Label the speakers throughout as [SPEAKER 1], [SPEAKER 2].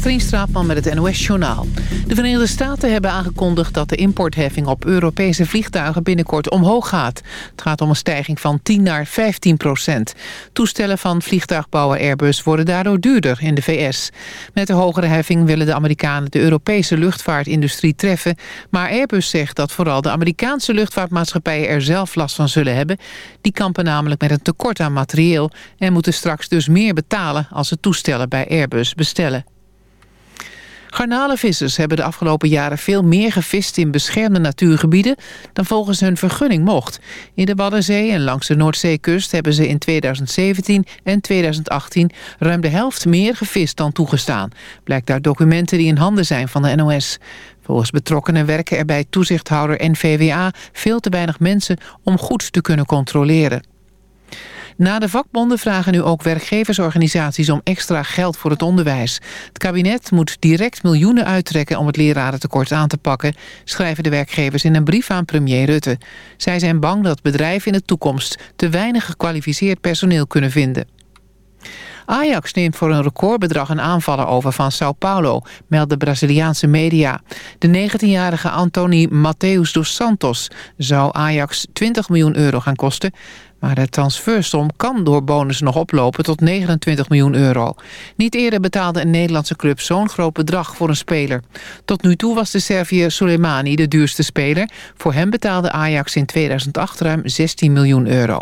[SPEAKER 1] Katrien Straatman met het NOS-journaal. De Verenigde Staten hebben aangekondigd dat de importheffing op Europese vliegtuigen binnenkort omhoog gaat. Het gaat om een stijging van 10 naar 15 procent. Toestellen van vliegtuigbouwer Airbus worden daardoor duurder in de VS. Met de hogere heffing willen de Amerikanen de Europese luchtvaartindustrie treffen. Maar Airbus zegt dat vooral de Amerikaanse luchtvaartmaatschappijen er zelf last van zullen hebben. Die kampen namelijk met een tekort aan materieel en moeten straks dus meer betalen als ze toestellen bij Airbus bestellen. Garnalenvissers hebben de afgelopen jaren veel meer gevist in beschermde natuurgebieden dan volgens hun vergunning mocht. In de Waddenzee en langs de Noordzeekust hebben ze in 2017 en 2018 ruim de helft meer gevist dan toegestaan. Blijkt uit documenten die in handen zijn van de NOS. Volgens betrokkenen werken er bij toezichthouder en VWA veel te weinig mensen om goed te kunnen controleren. Na de vakbonden vragen nu ook werkgeversorganisaties om extra geld voor het onderwijs. Het kabinet moet direct miljoenen uittrekken om het lerarentekort aan te pakken, schrijven de werkgevers in een brief aan premier Rutte. Zij zijn bang dat bedrijven in de toekomst te weinig gekwalificeerd personeel kunnen vinden. Ajax neemt voor een recordbedrag een aanvaller over van Sao Paulo, melden Braziliaanse media. De 19-jarige Antoni Mateus dos Santos zou Ajax 20 miljoen euro gaan kosten. Maar de transfersom kan door bonus nog oplopen tot 29 miljoen euro. Niet eerder betaalde een Nederlandse club zo'n groot bedrag voor een speler. Tot nu toe was de Serviër Soleimani de duurste speler. Voor hem betaalde Ajax in 2008 ruim 16 miljoen euro.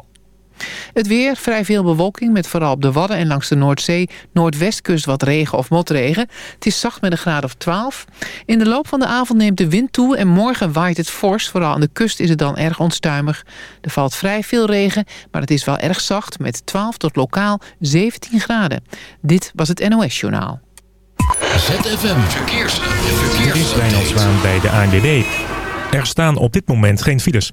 [SPEAKER 1] Het weer, vrij veel bewolking met vooral op de Wadden en langs de Noordzee... noordwestkust wat regen of motregen. Het is zacht met een graad of 12. In de loop van de avond neemt de wind toe en morgen waait het fors. Vooral aan de kust is het dan erg onstuimig. Er valt vrij veel regen, maar het is wel erg zacht... met 12 tot lokaal 17 graden. Dit was het NOS Journaal.
[SPEAKER 2] ZFM Verkeers. Verkeers.
[SPEAKER 3] Dit is bij de ANWB. Er staan op dit moment geen files.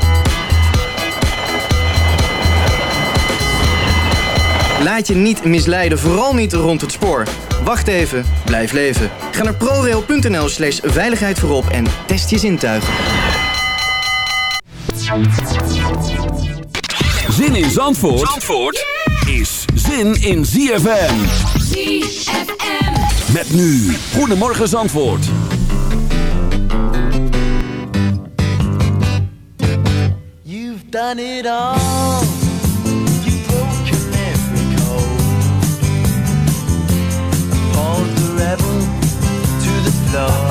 [SPEAKER 4] Laat je niet misleiden, vooral niet rond het spoor. Wacht even, blijf leven. Ga naar prorail.nl slash veiligheid voorop en test je zintuigen.
[SPEAKER 5] Zin in Zandvoort, Zandvoort is zin in ZFM.
[SPEAKER 6] ZFM.
[SPEAKER 5] Met nu, Goedemorgen Zandvoort.
[SPEAKER 7] You've done it all. To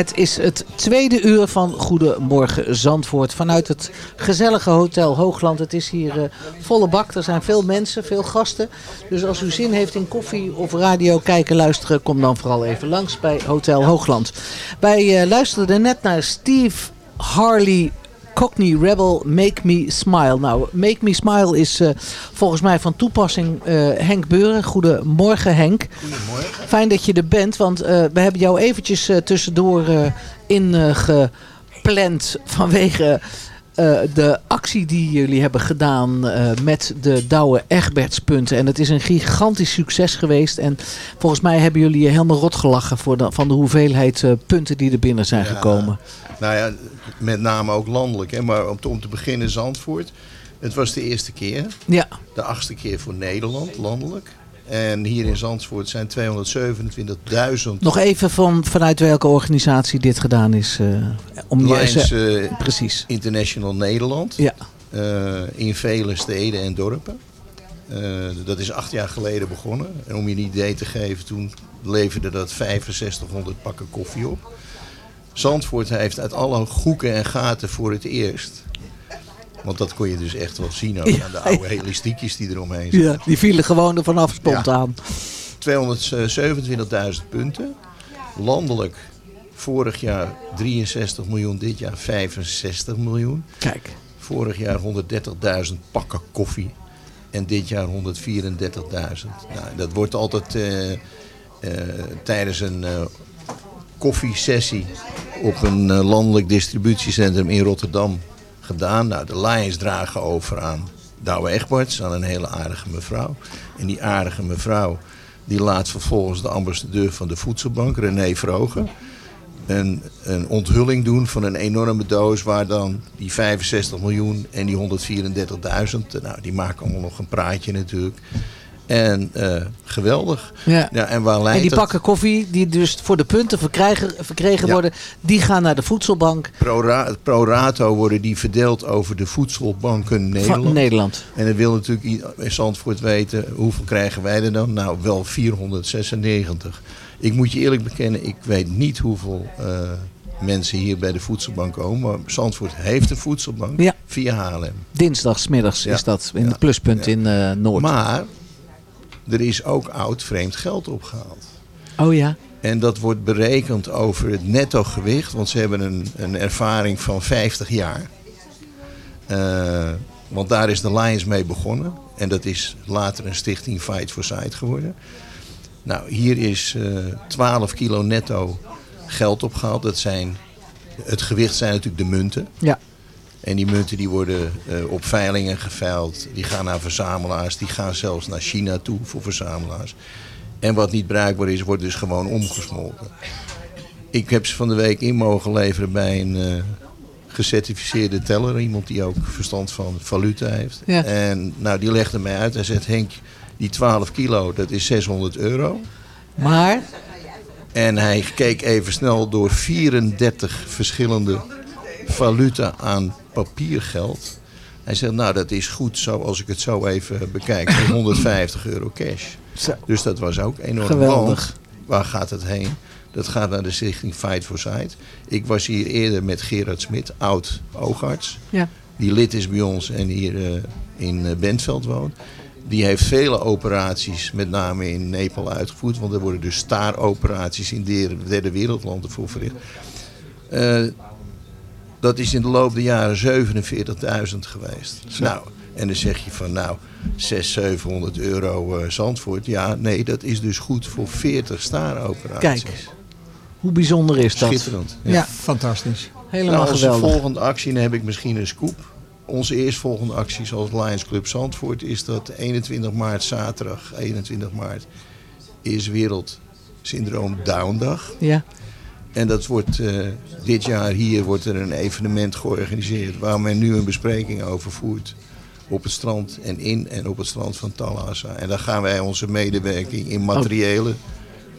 [SPEAKER 8] Het is het tweede uur van Goedemorgen Zandvoort. Vanuit het gezellige Hotel Hoogland. Het is hier eh, volle bak. Er zijn veel mensen, veel gasten. Dus als u zin heeft in koffie of radio kijken, luisteren... kom dan vooral even langs bij Hotel Hoogland. Wij eh, luisterden net naar Steve Harley... Cockney Rebel Make Me Smile. Nou, Make Me Smile is eh, volgens mij van toepassing eh, Henk Beuren. Goedemorgen Henk.
[SPEAKER 9] Goedemorgen.
[SPEAKER 8] Fijn dat je er bent, want eh, we hebben jou eventjes tussendoor ingepland vanwege de actie die jullie hebben gedaan met de Douwe Egbertspunten. En het is een gigantisch succes geweest. En volgens mij hebben jullie je helemaal rot gelachen voor de, van de hoeveelheid punten die er binnen zijn
[SPEAKER 9] Ja.
[SPEAKER 8] gekomen.
[SPEAKER 9] Nou ja, met name ook landelijk. Hè? Maar om te, om te beginnen Zandvoort. Het was de eerste keer.
[SPEAKER 8] Ja.
[SPEAKER 9] De achtste keer voor Nederland, landelijk. En hier in Zandvoort zijn 227.000
[SPEAKER 8] Nog even van, vanuit welke organisatie dit gedaan is. eh, om je
[SPEAKER 9] Lions
[SPEAKER 8] eh,
[SPEAKER 9] eh,
[SPEAKER 8] precies.
[SPEAKER 9] International Nederland.
[SPEAKER 8] Ja.
[SPEAKER 9] In vele steden en dorpen. Dat is acht jaar geleden begonnen. En om je een idee te geven, toen leverde dat 6500 pakken koffie op. Zandvoort heeft uit alle hoeken en gaten voor het eerst. Want dat kon je dus echt wel zien ook
[SPEAKER 8] Ja.
[SPEAKER 9] aan de oude elastiekjes die eromheen zitten.
[SPEAKER 8] Ja, die vielen gewoon er vanaf spontaan.
[SPEAKER 9] 227.000 punten. Landelijk vorig jaar 63 miljoen, dit jaar 65 miljoen.
[SPEAKER 8] Kijk.
[SPEAKER 9] Vorig jaar 130.000 pakken koffie. En dit jaar 134.000. Nou, dat wordt altijd eh, eh, tijdens een eh, koffiesessie op een eh, landelijk distributiecentrum in Rotterdam gedaan. Nou, de Lions dragen over aan Douwe Egberts, aan een hele aardige mevrouw. En die aardige mevrouw die laat vervolgens de ambassadeur van de voedselbank, René Vrogen, een, een onthulling doen van een enorme doos waar dan die 65 miljoen en die 134.000, nou die maken allemaal nog een praatje natuurlijk. En eh, geweldig.
[SPEAKER 8] Ja.
[SPEAKER 9] en waar leidt
[SPEAKER 8] En die pakken koffie, die dus voor de punten verkregen
[SPEAKER 9] Ja.
[SPEAKER 8] worden, die gaan naar de voedselbank
[SPEAKER 9] Pro, pro rato worden die verdeeld over de voedselbanken Nederland.
[SPEAKER 8] van Nederland.
[SPEAKER 9] En dan wil natuurlijk i- Zandvoort weten, hoeveel krijgen wij er dan? Nou, wel 496. Ik moet je eerlijk bekennen, ik weet niet hoeveel eh, mensen hier bij de voedselbank komen. Maar Zandvoort heeft een voedselbank
[SPEAKER 8] Ja.
[SPEAKER 9] via HLM.
[SPEAKER 8] Dinsdagsmiddags
[SPEAKER 9] Ja.
[SPEAKER 8] is dat in
[SPEAKER 9] Ja.
[SPEAKER 8] het pluspunt in eh, Noord.
[SPEAKER 9] Maar er is ook oud vreemd geld opgehaald.
[SPEAKER 8] oh ja.
[SPEAKER 9] En dat wordt berekend over het netto gewicht. Want ze hebben een, een ervaring van 50 jaar. Eh, want daar is de Lions mee begonnen. En dat is later een stichting Fight for Sight geworden. Nou, hier is eh 12 kilo netto geld opgehaald. Dat zijn, het gewicht zijn natuurlijk de munten.
[SPEAKER 8] Ja.
[SPEAKER 9] En die munten die worden eh, op veilingen geveild. Die gaan naar verzamelaars. Die gaan zelfs naar China toe voor verzamelaars. En wat niet bruikbaar is, wordt dus gewoon omgesmolten. Ik heb ze van de week in mogen leveren bij een eh, gecertificeerde teller. Iemand die ook verstand van valuta heeft.
[SPEAKER 8] Ja.
[SPEAKER 9] En nou, die legde mij uit. Hij zegt, Henk, die 12 kilo, dat is 600 euro.
[SPEAKER 8] Maar,
[SPEAKER 9] En hij keek even snel door 34 verschillende valuta aan papiergeld. Hij zegt, nou dat is goed zo als ik het zo even bekijk. voor 150 euro cash.
[SPEAKER 8] Zo.
[SPEAKER 9] Dus dat was ook enorm.
[SPEAKER 8] Geweldig.
[SPEAKER 9] Waar gaat het heen? Dat gaat naar de stichting Fight for Sight. Ik was hier eerder met Gerard Smit, oud oogarts.
[SPEAKER 8] ja.
[SPEAKER 9] Die lid is bij ons en hier eh, in eh, Bentveld woont. Die heeft vele operaties, met name in Nepal, uitgevoerd. Want er worden dus staaroperaties in derde, derde wereldlanden voor verricht. Eh, dat is in de loop der jaren 47.000 geweest. Nou, en dan zeg je van nou, 600, 700 euro eh, Zandvoort. Ja, nee, dat is dus goed voor 40 staaroperaties.
[SPEAKER 8] Kijk, hoe bijzonder is dat?
[SPEAKER 9] Schitterend.
[SPEAKER 10] Ja, fantastisch.
[SPEAKER 8] Helemaal
[SPEAKER 9] Nou, onze
[SPEAKER 8] geweldig.
[SPEAKER 9] volgende actie, dan heb ik misschien een scoop. Onze eerstvolgende actie zoals Lions Club Zandvoort is dat 21 maart, zaterdag 21 maart, is Wereld Syndroom Down Dag.
[SPEAKER 8] Ja.
[SPEAKER 9] En dat wordt eh, dit jaar hier wordt er een evenement georganiseerd waar men nu een bespreking over voert. Op het strand en in en op het strand van Talassa. En daar gaan wij onze medewerking in materiële,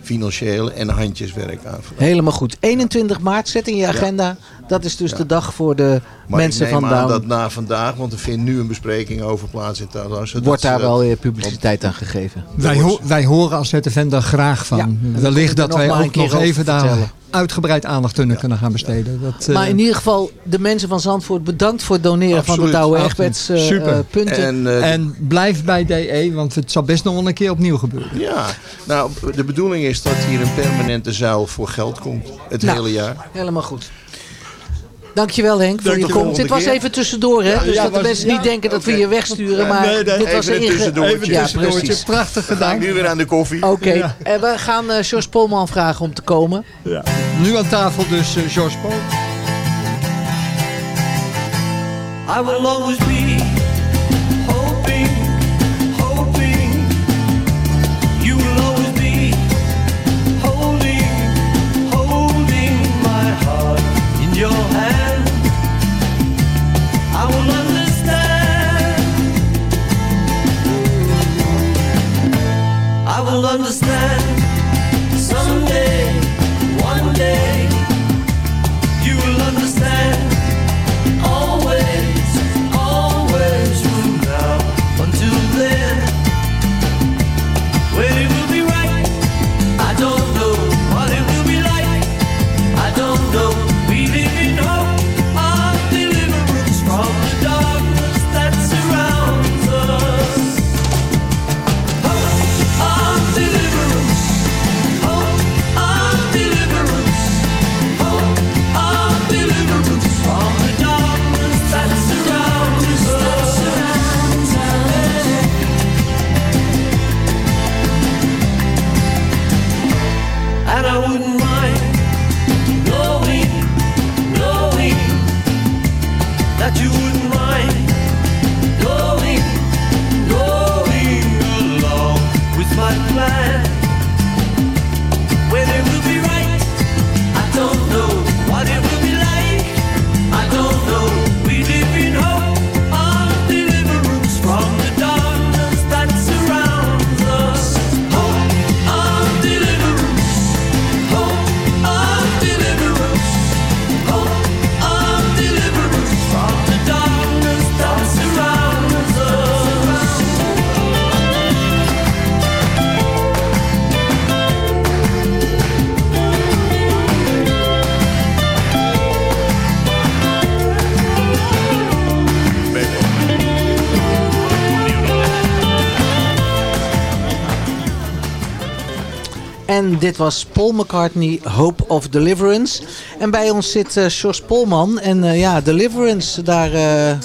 [SPEAKER 9] financiële en handjeswerk aanvragen.
[SPEAKER 8] Helemaal goed. 21 maart, zet in je agenda. Dat is dus de dag voor de
[SPEAKER 9] Maar
[SPEAKER 8] mensen
[SPEAKER 9] ik neem
[SPEAKER 8] van
[SPEAKER 9] aan
[SPEAKER 8] Down.
[SPEAKER 9] dat na vandaag, want er vindt nu een bespreking over plaats in Talassa.
[SPEAKER 8] Wordt daar wel weer publiciteit aan gegeven.
[SPEAKER 10] Wij, ho- wij horen als ZFM daar graag van.
[SPEAKER 8] Ja,
[SPEAKER 10] Wellicht dat wij
[SPEAKER 8] maar
[SPEAKER 10] ook nog even daar. Uitgebreid aandacht aan kunnen gaan besteden. Dat, eh,
[SPEAKER 8] Maar in ieder geval, de mensen van Zandvoort, bedankt voor het doneren van de. Douwe. Egberts eh,
[SPEAKER 10] Super.
[SPEAKER 8] eh, punten.
[SPEAKER 9] En,
[SPEAKER 10] en blijf bij DE, want het zal best nog wel een keer opnieuw gebeuren.
[SPEAKER 9] ja, nou, de bedoeling is dat hier een permanente zuil voor geld komt. Het
[SPEAKER 8] Nou,
[SPEAKER 9] hele jaar.
[SPEAKER 8] Helemaal goed. Dankjewel Henk voor
[SPEAKER 9] Dank
[SPEAKER 8] je komst. Dit was even tussendoor, hè? dus
[SPEAKER 10] ja,
[SPEAKER 8] dat de mensen
[SPEAKER 10] ja,
[SPEAKER 8] niet denken dat we je wegsturen. Maar
[SPEAKER 10] Nee, nee,
[SPEAKER 8] dit was
[SPEAKER 9] even een
[SPEAKER 8] inge-
[SPEAKER 9] tussendoortje.
[SPEAKER 8] Ja,
[SPEAKER 10] tussendoortje.
[SPEAKER 8] precies.
[SPEAKER 10] Prachtig gedaan.
[SPEAKER 9] nu weer aan de koffie.
[SPEAKER 8] Oké,
[SPEAKER 10] Ja.
[SPEAKER 8] en we gaan eh George Polman vragen om te komen.
[SPEAKER 10] Nu aan tafel dus eh, George Paul.
[SPEAKER 11] I will always be I will understand
[SPEAKER 8] dit was Paul McCartney, Hope of Deliverance. En bij ons zit Jos Polman. En eh, ja, Deliverance, daar eh,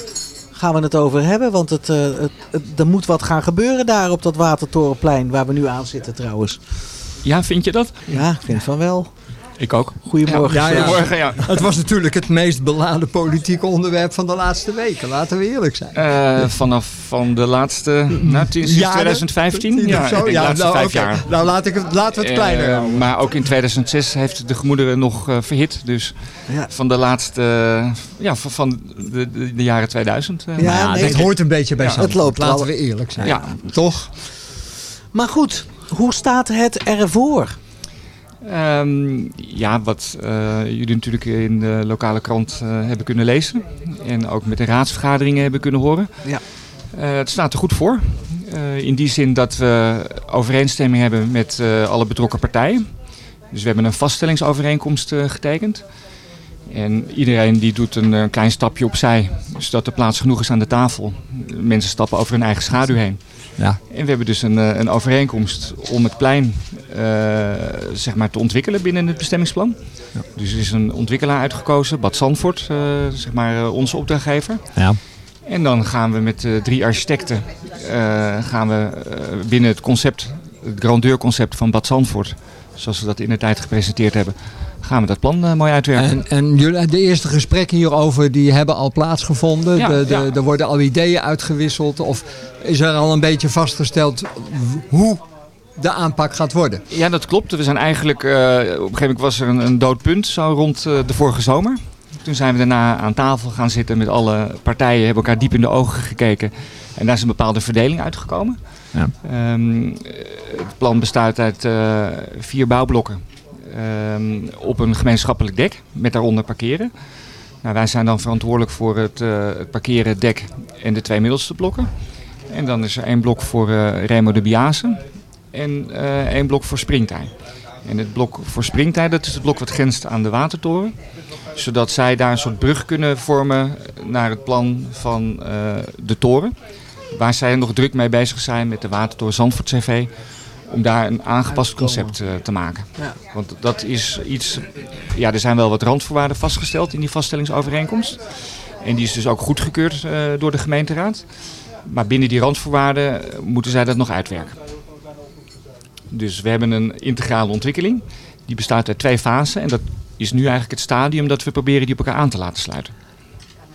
[SPEAKER 8] gaan we het over hebben. Want het, het, het- er moet wat gaan gebeuren daar op dat Watertorenplein. Waar we nu aan zitten trouwens.
[SPEAKER 12] Ja, vind je dat?
[SPEAKER 8] Ja, ik vind van wel.
[SPEAKER 12] Ik ook.
[SPEAKER 8] Goedemorgen.
[SPEAKER 10] Ja, ja.
[SPEAKER 12] Goedemorgen, ja.
[SPEAKER 10] Het was natuurlijk het meest beladen politieke onderwerp van de laatste weken. Laten we eerlijk zijn.
[SPEAKER 12] Eh, vanaf van de laatste, nou, sinds
[SPEAKER 10] Jaren?
[SPEAKER 12] 2015?
[SPEAKER 10] Tien
[SPEAKER 12] Ja,
[SPEAKER 10] of zo?
[SPEAKER 12] de laatste
[SPEAKER 10] nou,
[SPEAKER 12] vijf jaar.
[SPEAKER 10] Nou, laat ik het, laten we het kleiner
[SPEAKER 12] Eh,
[SPEAKER 10] houden.
[SPEAKER 12] maar ook in 2006 heeft de gemoederen nog eh, verhit. Dus
[SPEAKER 8] Ja.
[SPEAKER 12] van de laatste, ja, van, van de, de, de jaren 2000. eh,
[SPEAKER 8] Ja,
[SPEAKER 12] maar
[SPEAKER 10] Ja,
[SPEAKER 8] nee,
[SPEAKER 10] dat
[SPEAKER 8] het-
[SPEAKER 10] hoort een beetje bij
[SPEAKER 8] het loopt
[SPEAKER 10] Laten we eerlijk zijn.
[SPEAKER 12] Ja.
[SPEAKER 10] Toch?
[SPEAKER 8] Maar goed, hoe staat het ervoor?
[SPEAKER 12] Ehm, ja, wat eh, jullie natuurlijk in de lokale krant eh, hebben kunnen lezen. En ook met de raadsvergaderingen hebben kunnen horen.
[SPEAKER 8] Ja.
[SPEAKER 12] Eh, het staat er goed voor. In die zin dat we overeenstemming hebben met alle betrokken partijen. Dus we hebben een vaststellingsovereenkomst getekend. En iedereen die doet een, klein stapje opzij, zodat er plaats genoeg is aan de tafel. Mensen stappen over hun eigen schaduw heen.
[SPEAKER 10] Ja.
[SPEAKER 12] En we hebben dus een, eh, een overeenkomst om het plein eh, zeg maar te ontwikkelen binnen het bestemmingsplan. Dus er is een ontwikkelaar uitgekozen, Bad Zandvoort, eh, zeg maar onze opdrachtgever.
[SPEAKER 10] Ja.
[SPEAKER 12] En dan gaan we met drie architecten gaan we, binnen het concept, het grandeurconcept van Bad Zandvoort, zoals we dat in de tijd gepresenteerd hebben, gaan we dat plan eh, mooi uitwerken.
[SPEAKER 10] En, en jullie, de eerste gesprekken hierover die hebben al plaatsgevonden.
[SPEAKER 12] Ja,
[SPEAKER 10] de, de,
[SPEAKER 12] ja.
[SPEAKER 10] Er worden al ideeën uitgewisseld. Of is er al een beetje vastgesteld hoe de aanpak gaat worden?
[SPEAKER 12] Ja, dat klopt. We zijn eigenlijk, eh, op een gegeven moment was er een, een dood punt, zo rond eh, de vorige zomer. Toen zijn we daarna aan tafel gaan zitten met alle partijen, hebben elkaar diep in de ogen gekeken. En daar is een bepaalde verdeling uitgekomen.
[SPEAKER 10] Ja.
[SPEAKER 12] Ehm, eh, het plan bestaat uit vier bouwblokken ehm, op een gemeenschappelijk dek met daaronder parkeren. Nou, wij zijn dan verantwoordelijk voor het, eh, het parkeren, dek en de twee middelste blokken. En dan is er één blok voor eh, Remo de Biase en eh, één blok voor Springtij. En het blok voor Springtij, dat is het blok wat grenst aan de watertoren. Zodat zij daar een soort brug kunnen vormen naar het plan van de toren. Waar zij nog druk mee bezig zijn met de Watertoren Zandvoort CV. Om daar een aangepast concept eh, te maken.
[SPEAKER 8] Ja.
[SPEAKER 12] Want dat is iets... Ja, er zijn wel wat randvoorwaarden vastgesteld in die vaststellingsovereenkomst. En die is dus ook goedgekeurd eh, door de gemeenteraad. Maar binnen die randvoorwaarden eh, moeten zij dat nog uitwerken. Dus we hebben een integrale ontwikkeling. Die bestaat uit twee fasen. En dat is nu eigenlijk het stadium dat we proberen die op elkaar aan te laten sluiten.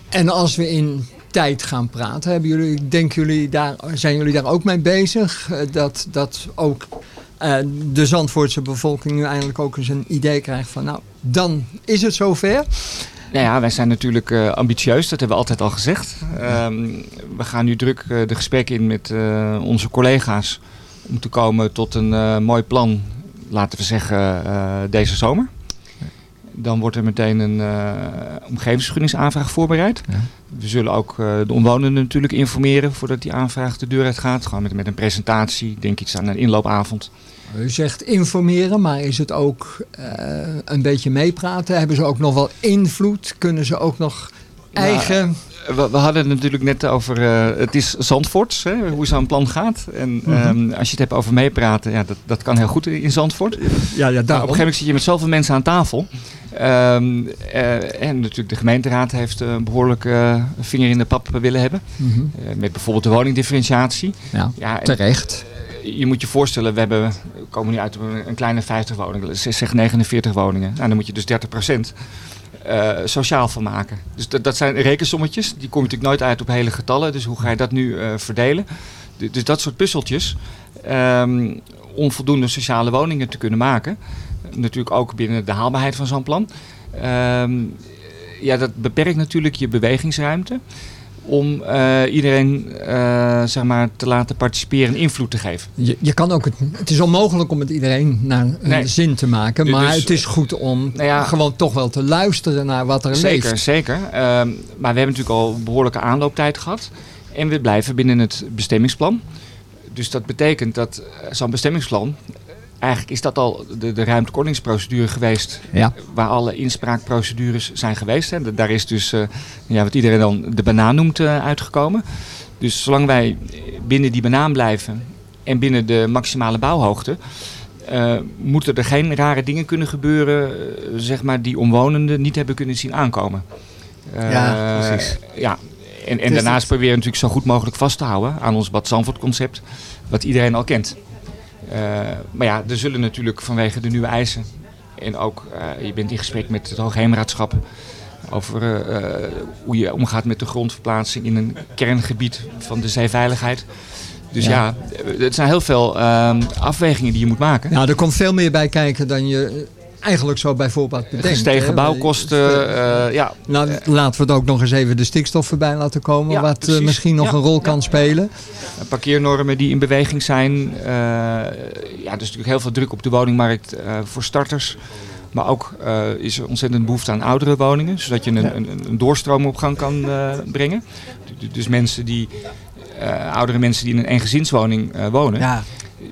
[SPEAKER 10] En als we in tijd gaan praten, hebben jullie, denken jullie daar, zijn jullie daar ook mee bezig? Eh, Dat, dat ook eh, de Zandvoortse bevolking nu eindelijk ook eens een idee krijgt van nou, dan is het zover.
[SPEAKER 12] Nou ja, wij zijn natuurlijk eh, ambitieus, dat hebben we altijd al gezegd. Ehm, we gaan nu druk de gesprekken in met onze collega's om te komen tot een mooi plan, laten we zeggen, deze zomer. Dan wordt er meteen een eh omgevingsvergunningsaanvraag voorbereid. We zullen ook eh, de omwonenden natuurlijk informeren voordat die aanvraag de deur uit gaat. Gewoon met, met een presentatie, denk iets aan een inloopavond.
[SPEAKER 10] U zegt informeren, maar is het ook eh, een beetje meepraten? Hebben ze ook nog wel invloed? Kunnen ze ook nog eigen...
[SPEAKER 12] We, we hadden het natuurlijk net over, eh, het is Zandvoort, hè, hoe zo'n plan gaat. En
[SPEAKER 10] Mhm.
[SPEAKER 12] ehm, als je het hebt over meepraten, ja, dat, dat kan heel goed in Zandvoort.
[SPEAKER 10] Ja, ja,
[SPEAKER 12] Maar op een gegeven moment zit je met zoveel mensen aan tafel. Ehm, eh, en natuurlijk de gemeenteraad heeft een behoorlijk eh, vinger in de pap willen hebben.
[SPEAKER 10] Mhm.
[SPEAKER 12] Met bijvoorbeeld de woningdifferentiatie.
[SPEAKER 10] Ja, terecht.
[SPEAKER 12] Je moet je voorstellen, we, hebben, we komen nu uit op een, kleine 50 woningen, zeg zeg 49 woningen. Nou, dan moet je dus 30 eh, sociaal van maken. Dus dat, dat zijn rekensommetjes, die kom je natuurlijk nooit uit op hele getallen. Dus hoe ga je dat nu eh, verdelen? Du- Dus dat soort puzzeltjes, ehm, om voldoende sociale woningen te kunnen maken. Natuurlijk ook binnen de haalbaarheid van zo'n plan. Ehm, ja, dat beperkt natuurlijk je bewegingsruimte om eh, iedereen eh, zeg maar, te laten participeren en invloed te geven.
[SPEAKER 10] Je, je kan ook het, het is onmogelijk om het iedereen naar een
[SPEAKER 12] Nee.
[SPEAKER 10] zin te maken.
[SPEAKER 12] Dus-
[SPEAKER 10] Maar het is goed om
[SPEAKER 12] Nou ja,
[SPEAKER 10] gewoon toch wel te luisteren naar wat er
[SPEAKER 12] Zeker,
[SPEAKER 10] leeft.
[SPEAKER 12] zeker. Ehm, maar we hebben natuurlijk al behoorlijke aanlooptijd gehad. En we blijven binnen het bestemmingsplan. Dus dat betekent dat eh, zo'n bestemmingsplan... Eigenlijk is dat al de, de ruimtekortingsprocedure geweest.
[SPEAKER 10] Ja.
[SPEAKER 12] Waar alle inspraakprocedures zijn geweest. Hè. Da- Daar is dus eh, ja, wat iedereen dan de banaan noemt eh, uitgekomen. Dus zolang wij binnen die banaan blijven en binnen de maximale bouwhoogte... eh, moeten er geen rare dingen kunnen gebeuren, zeg maar, die omwonenden niet hebben kunnen zien aankomen.
[SPEAKER 8] Ja, precies.
[SPEAKER 12] Ja, en, en
[SPEAKER 8] is
[SPEAKER 12] daarnaast proberen we natuurlijk zo goed mogelijk vast te houden aan ons Bad Zandvoort concept, wat iedereen al kent. Eh, maar ja, er zullen natuurlijk vanwege de nieuwe eisen en ook, eh, je bent in gesprek met het Hoogheemraadschap over eh, hoe je omgaat met de grondverplaatsing in een kerngebied van de zeeveiligheid. Dus ja,
[SPEAKER 10] Ja.
[SPEAKER 12] het zijn heel veel ehm, afwegingen die je moet maken.
[SPEAKER 10] Nou, er komt veel meer bij kijken dan je eigenlijk zo bij voorbaat bedenkt.
[SPEAKER 12] Gestegen bouwkosten, eh, ja.
[SPEAKER 10] Nou, laten we het ook nog eens even de stikstof voorbij laten komen,
[SPEAKER 12] Ja,
[SPEAKER 10] wat eh, misschien nog
[SPEAKER 12] Ja,
[SPEAKER 10] een rol kan spelen.
[SPEAKER 12] Parkeernormen die in beweging zijn. eh, ja, er is natuurlijk heel veel druk op de woningmarkt voor starters. Maar ook is er ontzettend behoefte aan oudere woningen. Zodat je een, een, een doorstroom op gang kan brengen. Du- Dus mensen die, oudere mensen die in een eengezinswoning wonen.
[SPEAKER 8] Ja.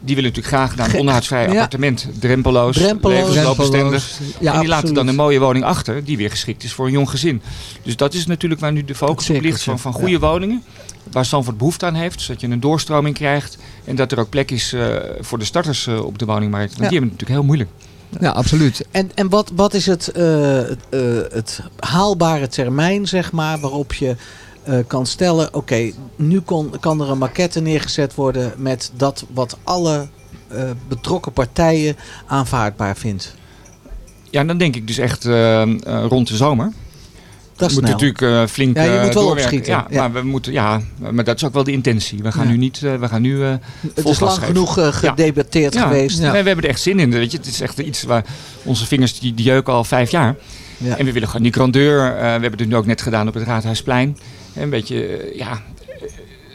[SPEAKER 12] Die willen natuurlijk graag naar een onderhoudsvrij
[SPEAKER 8] ja.
[SPEAKER 12] appartement. Drempeloos,
[SPEAKER 8] Drempeloos.
[SPEAKER 12] levensloopbestendig.
[SPEAKER 10] Drempeloos.
[SPEAKER 12] en die laten dan een mooie woning achter die weer geschikt is voor een jong gezin. Dus dat is natuurlijk waar nu de focus op ligt van, van goede
[SPEAKER 8] ja.
[SPEAKER 12] woningen. Waar Zandvoort behoefte aan heeft, zodat je een doorstroming krijgt. En dat er ook plek is eh, voor de starters eh, op de woningmarkt. Want
[SPEAKER 8] Ja.
[SPEAKER 12] die hebben het natuurlijk heel moeilijk.
[SPEAKER 10] Ja, absoluut.
[SPEAKER 8] En, en wat, wat is het, het, eh, het haalbare termijn, zeg maar, waarop je eh, kan stellen... oké, nu kon, kan er een maquette neergezet worden met dat wat alle eh, betrokken partijen aanvaardbaar vindt.
[SPEAKER 12] Ja, dan denk ik dus echt eh, rond de zomer.
[SPEAKER 8] Dat snel.
[SPEAKER 12] natuurlijk flink
[SPEAKER 8] Ja, je moet wel opschieten,
[SPEAKER 12] Ja,
[SPEAKER 8] ja.
[SPEAKER 12] Maar, we moeten, ja, maar dat is ook wel de intentie. We gaan
[SPEAKER 8] Ja.
[SPEAKER 12] nu niet... we gaan nu,
[SPEAKER 8] Het is lang
[SPEAKER 12] geven.
[SPEAKER 8] genoeg gedebatteerd geweest.
[SPEAKER 12] Nee, we hebben er echt zin in. Weet je, het is echt iets waar onze vingers die, die jeuken al vijf jaar.
[SPEAKER 8] Ja.
[SPEAKER 12] En we willen gewoon die grandeur. we hebben het nu ook net gedaan op het Raadhuisplein. Een beetje, eh, ja.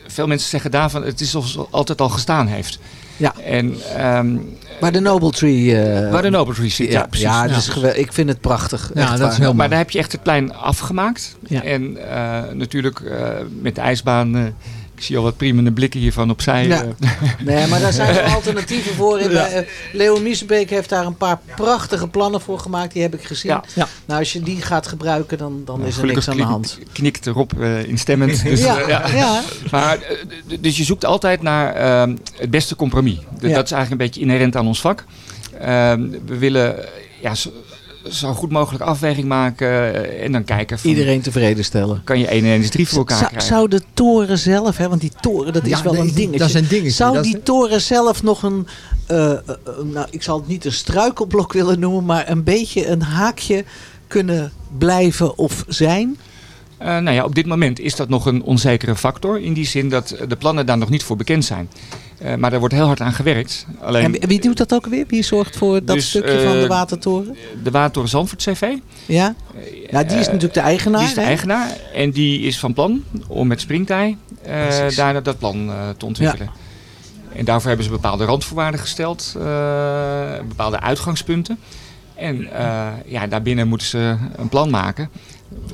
[SPEAKER 12] Veel mensen zeggen daarvan, het is alsof het altijd al gestaan heeft.
[SPEAKER 8] Ja.
[SPEAKER 12] En, ehm,
[SPEAKER 8] Waar de Noble Tree... eh,
[SPEAKER 12] waar de Noble Tree zit, ja,
[SPEAKER 8] ja,
[SPEAKER 12] precies.
[SPEAKER 8] ja,
[SPEAKER 12] Ja.
[SPEAKER 8] dat is ik vind het prachtig.
[SPEAKER 10] Ja,
[SPEAKER 8] echt
[SPEAKER 10] dat
[SPEAKER 8] waar.
[SPEAKER 10] is heel
[SPEAKER 12] maar daar heb je echt het plein afgemaakt.
[SPEAKER 8] Ja.
[SPEAKER 12] En eh, natuurlijk eh, met de ijsbaan. Ik zie al wat priemende blikken hiervan opzij.
[SPEAKER 8] Ja.
[SPEAKER 12] eh.
[SPEAKER 8] Nee, maar daar zijn er alternatieven voor. In, bij, eh, Leo Miesenbeek heeft daar een paar prachtige plannen voor gemaakt. Die heb ik gezien.
[SPEAKER 12] Ja.
[SPEAKER 10] Ja.
[SPEAKER 8] Nou, als je die gaat gebruiken, dan, dan is er niks aan de hand.
[SPEAKER 12] knikt Rob eh, instemmend. Dus,
[SPEAKER 8] Ja,
[SPEAKER 12] ja.
[SPEAKER 8] ja.
[SPEAKER 12] Maar, dus je zoekt altijd naar ehm, het beste compromis.
[SPEAKER 8] Ja.
[SPEAKER 12] Dat is eigenlijk een beetje inherent aan ons vak. Ehm, we willen ja, zo, goed mogelijk afweging maken eh, en dan kijken van...
[SPEAKER 8] Iedereen tevreden stellen.
[SPEAKER 12] Kan je 1 en 1 is 3 voor elkaar
[SPEAKER 8] Zou,
[SPEAKER 12] krijgen?
[SPEAKER 8] zou de toren zelf, hè, want die toren dat is
[SPEAKER 10] Ja,
[SPEAKER 8] wel
[SPEAKER 10] nee,
[SPEAKER 8] een dingetje.
[SPEAKER 10] dat is een dingetje,
[SPEAKER 8] Zou die toren zelf nog een, eh, eh, nou ik zal het niet een struikelblok willen noemen, maar een beetje een haakje kunnen blijven of zijn?
[SPEAKER 12] Eh, nou ja, op dit moment is dat nog een onzekere factor. In die zin dat de plannen daar nog niet voor bekend zijn. Eh, maar daar wordt heel hard aan gewerkt. Alleen
[SPEAKER 8] En wie- doet dat ook weer? Wie zorgt voor dat
[SPEAKER 12] Dus,
[SPEAKER 8] stukje van de
[SPEAKER 12] eh,
[SPEAKER 8] watertoren?
[SPEAKER 12] de Watertoren Zandvoort CV.
[SPEAKER 8] Ja? Ja, die is natuurlijk de eigenaar.
[SPEAKER 12] Die is de
[SPEAKER 8] hè?
[SPEAKER 12] eigenaar en die is van plan om met springtij eh, daar dat plan eh, te ontwikkelen. En daarvoor hebben ze bepaalde randvoorwaarden gesteld, eh, bepaalde uitgangspunten. En eh, ja, daarbinnen moeten ze een plan maken,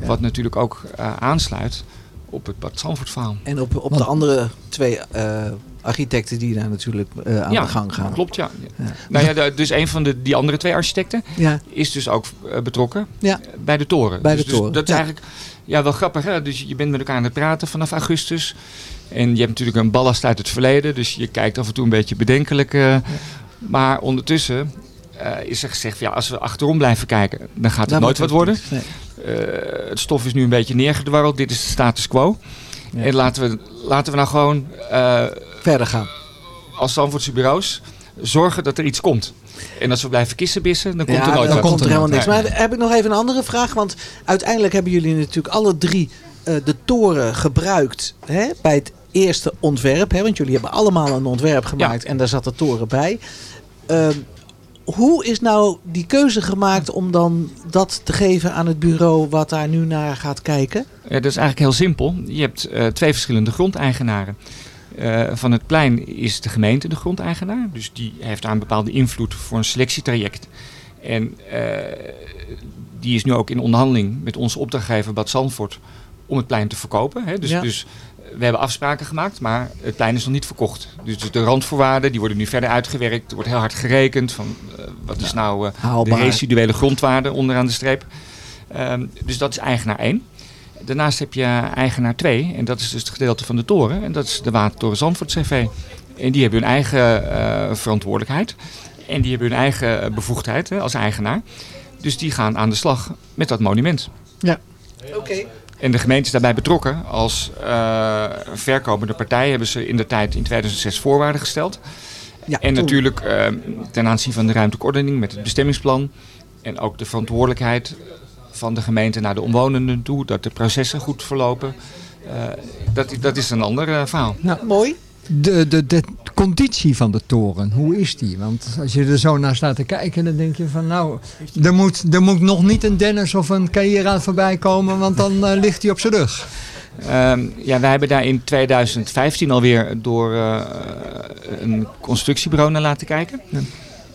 [SPEAKER 12] wat natuurlijk ook eh, aansluit op het Bad Zandvoort verhaal.
[SPEAKER 8] En op, op de andere twee eh, architecten die daar natuurlijk eh, aan
[SPEAKER 12] ja,
[SPEAKER 8] de gang gaan.
[SPEAKER 12] klopt ja.
[SPEAKER 8] Ja.
[SPEAKER 12] Nou ja, dus een van de, die andere twee architecten
[SPEAKER 8] Ja.
[SPEAKER 12] is dus ook eh, betrokken bij de toren.
[SPEAKER 8] Bij
[SPEAKER 12] dus,
[SPEAKER 8] de toren,
[SPEAKER 12] Dus dat is eigenlijk ja, wel grappig. Hè? Dus je bent met elkaar aan het praten vanaf augustus. En je hebt natuurlijk een ballast uit het verleden. Dus je kijkt af en toe een beetje bedenkelijk. eh, Maar ondertussen is er gezegd, van, ja, als we achterom blijven kijken, dan gaat het nooit wat worden.
[SPEAKER 8] het
[SPEAKER 12] Eh, het stof is nu een beetje neergedwarreld. Dit is de status quo. En laten we, laten we nou gewoon
[SPEAKER 8] Verder gaan.
[SPEAKER 12] als Zandvoortse bureaus zorgen dat er iets komt. En als we blijven kissenbissen, dan komt
[SPEAKER 8] ja,
[SPEAKER 12] er nooit
[SPEAKER 8] dan komt er helemaal niks. Maar heb ik nog even een andere vraag. Want uiteindelijk hebben jullie natuurlijk alle drie eh, de toren gebruikt hè, bij het eerste ontwerp. Hè, want jullie hebben allemaal een ontwerp gemaakt en daar zat de toren bij. Ehm, hoe is nou die keuze gemaakt om dan dat te geven aan het bureau wat daar nu naar gaat kijken?
[SPEAKER 12] Ja, dat is eigenlijk heel simpel. Je hebt eh, twee verschillende grondeigenaren. Eh, van het plein is de gemeente de grondeigenaar. Dus die heeft daar een bepaalde invloed voor een selectietraject. En eh, die is nu ook in onderhandeling met onze opdrachtgever Bad Zandvoort om het plein te verkopen. Hè. Dus,
[SPEAKER 8] Ja.
[SPEAKER 12] dus we hebben afspraken gemaakt, maar het plein is nog niet verkocht. Dus de randvoorwaarden die worden nu verder uitgewerkt. Er wordt heel hard gerekend van eh, wat is nou de residuele grondwaarde onderaan de streep. Ehm, dus dat is eigenaar 1. Daarnaast heb je eigenaar 2 en dat is dus het gedeelte van de toren. En dat is de Watertoren Zandvoort CV. En die hebben hun eigen eh, verantwoordelijkheid. En die hebben hun eigen bevoegdheid hè, als eigenaar. Dus die gaan aan de slag met dat monument.
[SPEAKER 8] Ja. Oké.
[SPEAKER 12] En de gemeente is daarbij betrokken. Als eh, verkopende partij hebben ze in de tijd in 2006 voorwaarden gesteld.
[SPEAKER 8] Ja,
[SPEAKER 12] en
[SPEAKER 8] toen-
[SPEAKER 12] natuurlijk eh, ten aanzien van de ruimtelijke ordening met het bestemmingsplan. En ook de verantwoordelijkheid van de gemeente naar de omwonenden toe. Dat de processen goed verlopen. Eh, dat, dat is een ander eh, verhaal.
[SPEAKER 8] Nou, mooi.
[SPEAKER 10] De, de, de conditie van de toren, hoe is die? Want als je er zo naar staat te kijken, dan denk je van nou, er moet, er moet nog niet een Dennis of een Keira voorbij komen, want dan eh, ligt hij op zijn rug.
[SPEAKER 12] Ehm, ja, wij hebben daar in 2015 alweer door eh, een constructiebureau naar laten kijken.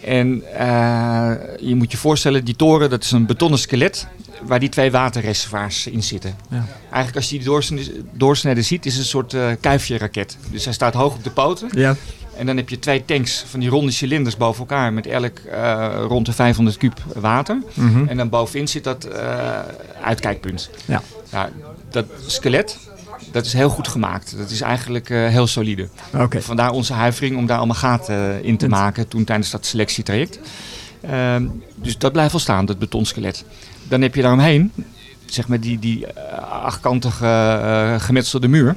[SPEAKER 12] En eh, je moet je voorstellen, die toren dat is een betonnen skelet waar die twee waterreservoirs in zitten.
[SPEAKER 10] Ja.
[SPEAKER 12] Eigenlijk als je die doorsnede, doorsnede ziet, is het een soort eh kuifje raket. Dus hij staat hoog op de poten.
[SPEAKER 10] Ja.
[SPEAKER 12] En dan heb je twee tanks van die ronde cilinders boven elkaar met elk eh, rond de 500 kuub water.
[SPEAKER 10] Mhm.
[SPEAKER 12] En dan bovenin zit dat eh, uitkijkpunt.
[SPEAKER 10] Ja.
[SPEAKER 12] Nou, dat skelet, dat is heel goed gemaakt. Dat is eigenlijk heel solide. Vandaar onze huivering om daar allemaal gaten in te maken toen tijdens dat selectietraject. Ehm, dus dat blijft wel staan, dat betonskelet. Dan heb je daaromheen, zeg maar die, die eh, achtkantige eh, gemetselde muur.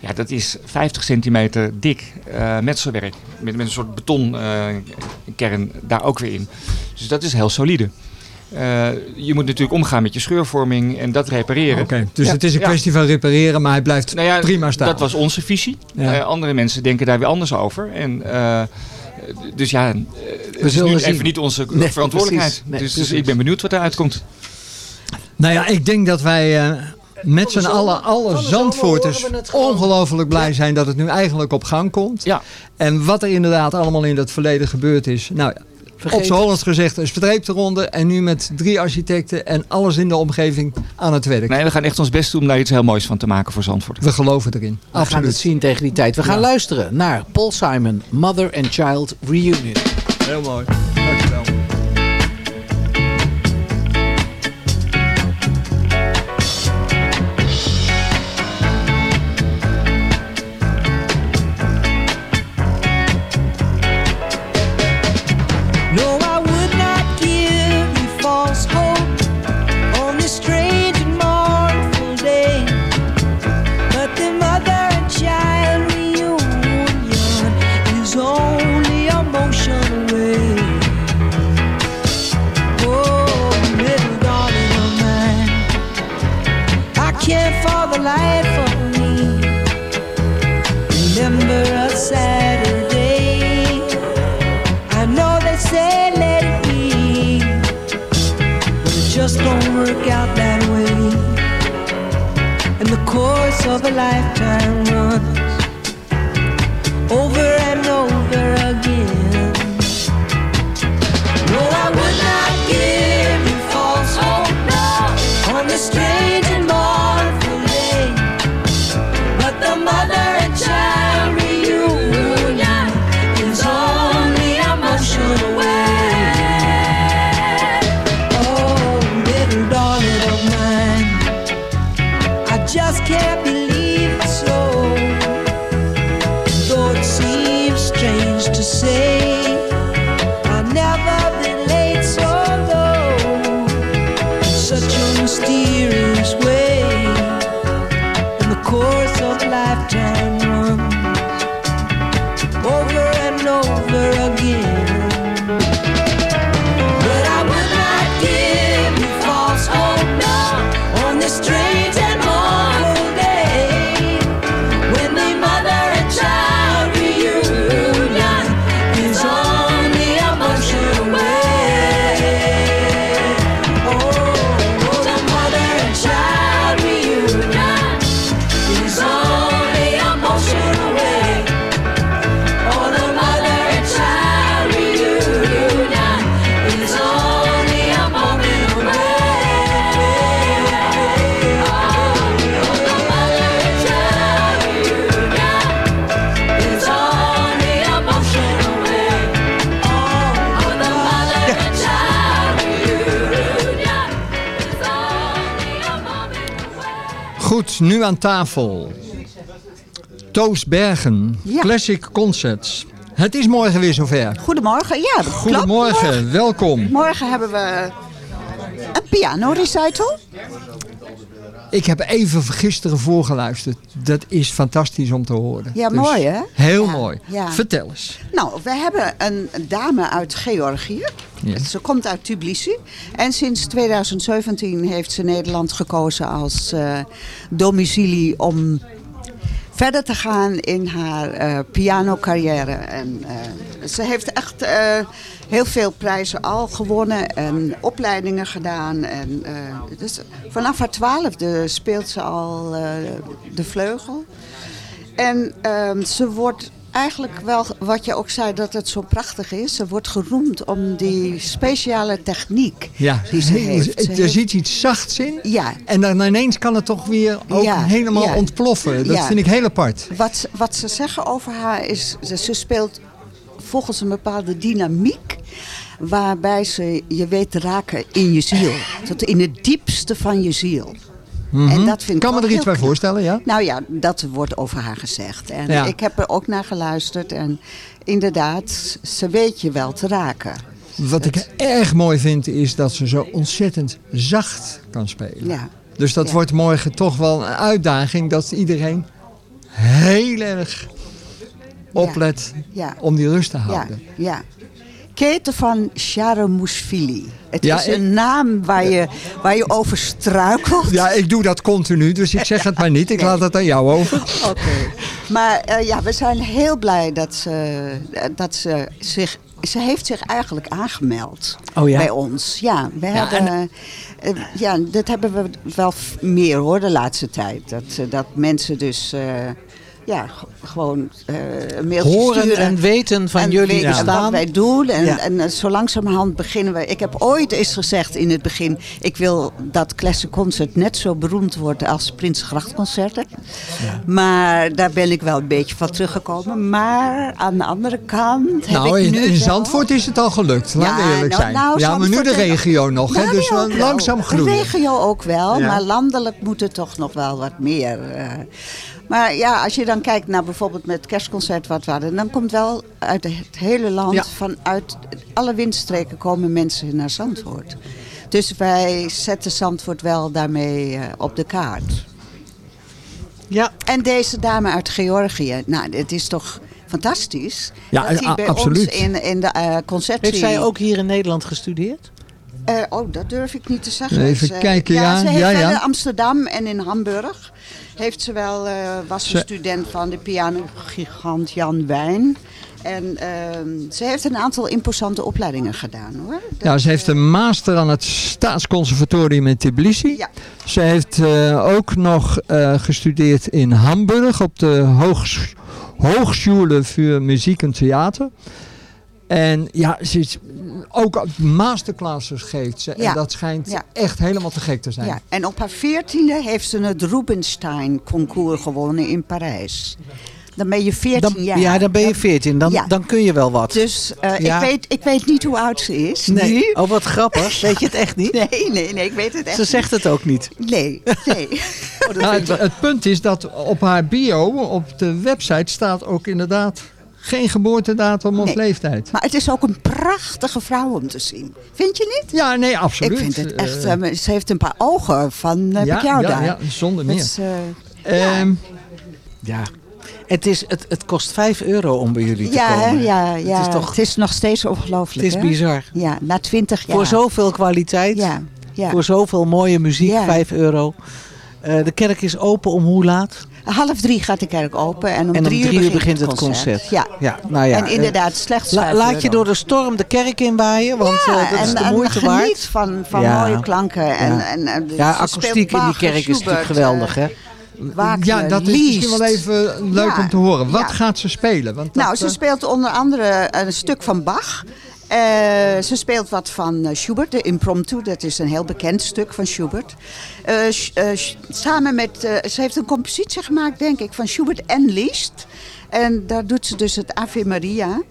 [SPEAKER 12] Ja, dat is 50 centimeter dik eh, metselwerk. Met, met een soort betonkern daar ook weer in. Dus dat is heel solide. Je moet natuurlijk omgaan met je scheurvorming en dat repareren.
[SPEAKER 10] Oké, dus
[SPEAKER 12] Ja.
[SPEAKER 10] het is een
[SPEAKER 12] Ja.
[SPEAKER 10] kwestie van repareren, maar hij blijft
[SPEAKER 12] Nou ja,
[SPEAKER 10] prima staan.
[SPEAKER 12] Dat was onze visie. Andere mensen denken daar weer anders over. En, dus ja, het is
[SPEAKER 10] zullen
[SPEAKER 12] nu
[SPEAKER 10] zien.
[SPEAKER 12] even niet onze
[SPEAKER 10] Nee,
[SPEAKER 12] verantwoordelijkheid.
[SPEAKER 10] precies. Nee,
[SPEAKER 12] dus, ik ben benieuwd wat eruit komt.
[SPEAKER 10] Nou ja, ik denk dat wij eh, met z'n allen, alle Zandvoorters, ongelooflijk blij zijn dat het nu eigenlijk op gang komt.
[SPEAKER 12] Ja.
[SPEAKER 10] En wat er inderdaad allemaal in het verleden gebeurd is. Nou, ja,
[SPEAKER 8] Vergeet-
[SPEAKER 10] op z'n Hollands gezegd, een streep eronder. En nu met drie architecten en alles in de omgeving aan het werk.
[SPEAKER 12] Nee, we gaan echt ons best doen om daar iets heel moois van te maken voor Zandvoort.
[SPEAKER 10] We geloven erin.
[SPEAKER 8] We gaan het zien tegen die tijd. We gaan
[SPEAKER 10] Ja.
[SPEAKER 8] luisteren naar Paul Simon, Mother and Child Reunion.
[SPEAKER 10] Heel mooi.
[SPEAKER 13] Of a lifetime
[SPEAKER 10] nu aan tafel. Toos Bergen,
[SPEAKER 8] Ja.
[SPEAKER 10] Classic Concerts. Het is morgen weer zover.
[SPEAKER 14] Goedemorgen, ja. dat
[SPEAKER 10] Goedemorgen,
[SPEAKER 14] klopt.
[SPEAKER 10] welkom.
[SPEAKER 14] Morgen hebben we een piano recital.
[SPEAKER 10] Ik heb even gisteren voorgeluisterd. Dat is fantastisch om te horen.
[SPEAKER 14] Ja,
[SPEAKER 10] Dus
[SPEAKER 14] mooi hè?
[SPEAKER 10] Heel
[SPEAKER 14] Ja,
[SPEAKER 10] mooi.
[SPEAKER 14] ja.
[SPEAKER 10] Vertel eens.
[SPEAKER 14] Nou, we hebben een dame uit Georgië.
[SPEAKER 10] Ja.
[SPEAKER 14] Ze komt uit Tbilisi. En sinds 2017 heeft ze Nederland gekozen als eh, domicilie om verder te gaan in haar eh pianocarrière. En eh, ze heeft echt eh, heel veel prijzen al gewonnen en opleidingen gedaan. En, dus vanaf haar twaalfde speelt ze al de vleugel. En ehm, ze wordt eigenlijk wel, wat je ook zei, dat het zo prachtig is. Ze wordt geroemd om die speciale techniek
[SPEAKER 10] Ja,
[SPEAKER 14] die ze heeft. Ze
[SPEAKER 10] er
[SPEAKER 14] heeft-
[SPEAKER 10] zit iets zachts in.
[SPEAKER 14] Ja.
[SPEAKER 10] En dan ineens kan het toch weer ook
[SPEAKER 14] Ja,
[SPEAKER 10] helemaal
[SPEAKER 14] ja.
[SPEAKER 10] ontploffen. Dat vind ik heel apart.
[SPEAKER 14] Wat, wat ze zeggen over haar is, ze, speelt volgens een bepaalde dynamiek. Waarbij ze je weet te raken in je ziel. Tot in het diepste van je ziel.
[SPEAKER 10] Mhm.
[SPEAKER 14] En dat vind ik
[SPEAKER 10] kan me
[SPEAKER 14] wel
[SPEAKER 10] er iets bij voorstellen, ja?
[SPEAKER 14] Nou ja, dat wordt over haar gezegd. En
[SPEAKER 10] Ja.
[SPEAKER 14] ik heb er ook naar geluisterd. En inderdaad, ze weet je wel te raken.
[SPEAKER 10] Wat ik erg mooi vind is dat ze zo ontzettend zacht kan spelen.
[SPEAKER 14] Ja.
[SPEAKER 10] Dus dat
[SPEAKER 14] Ja.
[SPEAKER 10] wordt morgen toch wel een uitdaging dat iedereen heel erg oplet
[SPEAKER 14] Ja.
[SPEAKER 10] om die rust te
[SPEAKER 14] Ja,
[SPEAKER 10] houden.
[SPEAKER 14] ja. Keten van Sharamoushvili. Het
[SPEAKER 10] Ja,
[SPEAKER 14] is een naam waar je, waar je over struikelt.
[SPEAKER 10] Ja, ik doe dat continu, dus ik zeg het maar niet. Ik laat het aan jou over.
[SPEAKER 14] Oké. Maar eh, ja, we zijn heel blij dat ze, dat ze zich... Ze heeft zich eigenlijk aangemeld
[SPEAKER 8] Oh ja?
[SPEAKER 14] bij ons. Ja, we
[SPEAKER 8] Ja,
[SPEAKER 14] hebben, eh, ja, dat hebben we wel meer hoor de laatste tijd. Dat, eh, dat mensen dus eh, ja, gewoon eh een mailtje
[SPEAKER 8] Horen
[SPEAKER 14] sturen.
[SPEAKER 8] en weten van
[SPEAKER 14] en
[SPEAKER 8] jullie bestaan.
[SPEAKER 14] wat wij doen. En,
[SPEAKER 8] Ja.
[SPEAKER 14] en eh, zo langzamerhand beginnen we... Ik heb ooit eens gezegd in het begin... ik wil dat Classic Concert net zo beroemd wordt als Prinsgrachtconcerten. Maar daar ben ik wel een beetje van teruggekomen. Maar aan de andere kant heb
[SPEAKER 10] Nou,
[SPEAKER 14] ik
[SPEAKER 10] in,
[SPEAKER 14] nu
[SPEAKER 10] in
[SPEAKER 14] wel-
[SPEAKER 10] Zandvoort is het al gelukt, we
[SPEAKER 14] Ja,
[SPEAKER 10] eerlijk
[SPEAKER 14] nou-
[SPEAKER 10] zijn.
[SPEAKER 14] nou,
[SPEAKER 10] ja, maar nu de
[SPEAKER 14] en-
[SPEAKER 10] regio nog, hè, dus
[SPEAKER 14] wel.
[SPEAKER 10] langzaam
[SPEAKER 14] De
[SPEAKER 10] groeien.
[SPEAKER 14] regio ook wel, maar landelijk moet het toch nog wel wat meer. eh. Maar ja, als je dan kijkt naar bijvoorbeeld met het kerstconcert wat we hadden... dan komt wel uit het hele land,
[SPEAKER 8] Ja.
[SPEAKER 14] vanuit alle windstreken komen mensen naar Zandvoort. Dus wij zetten Zandvoort wel daarmee eh, op de kaart.
[SPEAKER 8] Ja.
[SPEAKER 14] En deze dame uit Georgië, nou, het is toch fantastisch.
[SPEAKER 10] Ja,
[SPEAKER 14] dat die
[SPEAKER 10] a-
[SPEAKER 14] bij
[SPEAKER 10] absoluut.
[SPEAKER 14] ons in, in de eh concertserie...
[SPEAKER 8] Heeft zij ook hier in Nederland gestudeerd?
[SPEAKER 14] Eh, oh, dat durf ik niet te zeggen.
[SPEAKER 10] Even
[SPEAKER 14] Ze-
[SPEAKER 10] kijken, ja,
[SPEAKER 14] Ze heeft
[SPEAKER 10] ja,
[SPEAKER 14] wel
[SPEAKER 10] ja.
[SPEAKER 14] in Amsterdam en in Hamburg. Heeft ze wel, eh, was ze
[SPEAKER 10] Ze-
[SPEAKER 14] student van de pianogigant Jan Wijn. En ehm, ze heeft een aantal imposante opleidingen gedaan hoor.
[SPEAKER 10] Ja, ze heeft een master aan het Staatsconservatorium in Tbilisi. Ze heeft eh, ook nog eh, gestudeerd in Hamburg op de Hoogs Hochschule für Muziek en Theater. En ja, ze is ook masterclasses geeft ze.
[SPEAKER 14] Ja.
[SPEAKER 10] En dat schijnt
[SPEAKER 14] Ja.
[SPEAKER 10] echt helemaal te gek te zijn.
[SPEAKER 14] Ja, en op haar veertiende heeft ze het Rubinstein-concours gewonnen in Parijs. Dan ben je 14
[SPEAKER 8] Dan,
[SPEAKER 14] jaar.
[SPEAKER 8] ja, dan ben je 14. Dan,
[SPEAKER 14] Ja.
[SPEAKER 8] dan kun je wel wat.
[SPEAKER 14] Dus eh,
[SPEAKER 8] Ja.
[SPEAKER 14] ik, weet, ik weet niet hoe oud ze is.
[SPEAKER 8] Nee.
[SPEAKER 14] nu.
[SPEAKER 8] Oh, wat grappig. Weet je het echt niet?
[SPEAKER 14] Nee, nee, nee, ik weet het echt
[SPEAKER 8] Ze zegt het ook niet.
[SPEAKER 14] Nee, nee.
[SPEAKER 10] Nou, het, het punt is dat op haar bio, op de website, staat ook inderdaad geen geboortedatum of
[SPEAKER 14] Nee.
[SPEAKER 10] leeftijd.
[SPEAKER 14] Maar het is ook een prachtige vrouw om te zien. Vind je niet?
[SPEAKER 10] Ja, nee, absoluut.
[SPEAKER 14] Ik vind het echt...
[SPEAKER 10] Eh,
[SPEAKER 14] eh, ze heeft een paar ogen van uh,
[SPEAKER 10] ja,
[SPEAKER 14] jou
[SPEAKER 10] ja,
[SPEAKER 14] daar.
[SPEAKER 10] ja, zonder meer.
[SPEAKER 14] is, eh,
[SPEAKER 10] Ehm,
[SPEAKER 8] Ja. Het, is, het, het kost 5 euro om bij jullie te
[SPEAKER 14] ja, hè,
[SPEAKER 8] komen.
[SPEAKER 14] ja, ja.
[SPEAKER 8] Het is toch
[SPEAKER 14] het is nog steeds ongelooflijk.
[SPEAKER 8] Het is
[SPEAKER 14] hè?
[SPEAKER 8] bizar.
[SPEAKER 14] Ja, na twintig jaar.
[SPEAKER 8] voor zoveel kwaliteit.
[SPEAKER 14] Ja, ja.
[SPEAKER 8] Voor zoveel mooie muziek,
[SPEAKER 14] Ja.
[SPEAKER 8] 5 euro. Eh, de kerk is open om hoe laat?
[SPEAKER 14] Half drie gaat de kerk open en om,
[SPEAKER 8] en om
[SPEAKER 14] drie,
[SPEAKER 8] drie
[SPEAKER 14] uur begint
[SPEAKER 8] het concert.
[SPEAKER 14] Ja.
[SPEAKER 8] ja, nou ja.
[SPEAKER 14] en inderdaad, slechts
[SPEAKER 8] La-
[SPEAKER 14] vijf
[SPEAKER 8] laat je door de storm de kerk inwaaien, want
[SPEAKER 14] ja,
[SPEAKER 8] eh, dat is
[SPEAKER 14] en,
[SPEAKER 8] de
[SPEAKER 14] en
[SPEAKER 8] moeite
[SPEAKER 14] geniet
[SPEAKER 8] waard.
[SPEAKER 14] van, van
[SPEAKER 8] Ja.
[SPEAKER 14] mooie klanken. En,
[SPEAKER 8] Ja.
[SPEAKER 14] en, en,
[SPEAKER 8] Ja,
[SPEAKER 14] ze
[SPEAKER 8] akoestiek in die kerk is natuurlijk geweldig,
[SPEAKER 14] eh,
[SPEAKER 8] hè?
[SPEAKER 10] Ja, dat is misschien wel even leuk
[SPEAKER 14] Ja,
[SPEAKER 10] om te horen. Wat
[SPEAKER 14] ja.
[SPEAKER 10] gaat ze spelen? Want dat,
[SPEAKER 14] Nou, ze
[SPEAKER 10] eh,
[SPEAKER 14] speelt onder andere een stuk van Bach. Eh, ze speelt wat van eh, Schubert, de Impromptu. Dat is een heel bekend stuk van Schubert. Eh, eh, samen met... ze heeft een compositie gemaakt, denk ik, van Schubert en Liszt. En daar doet ze dus het Ave Maria.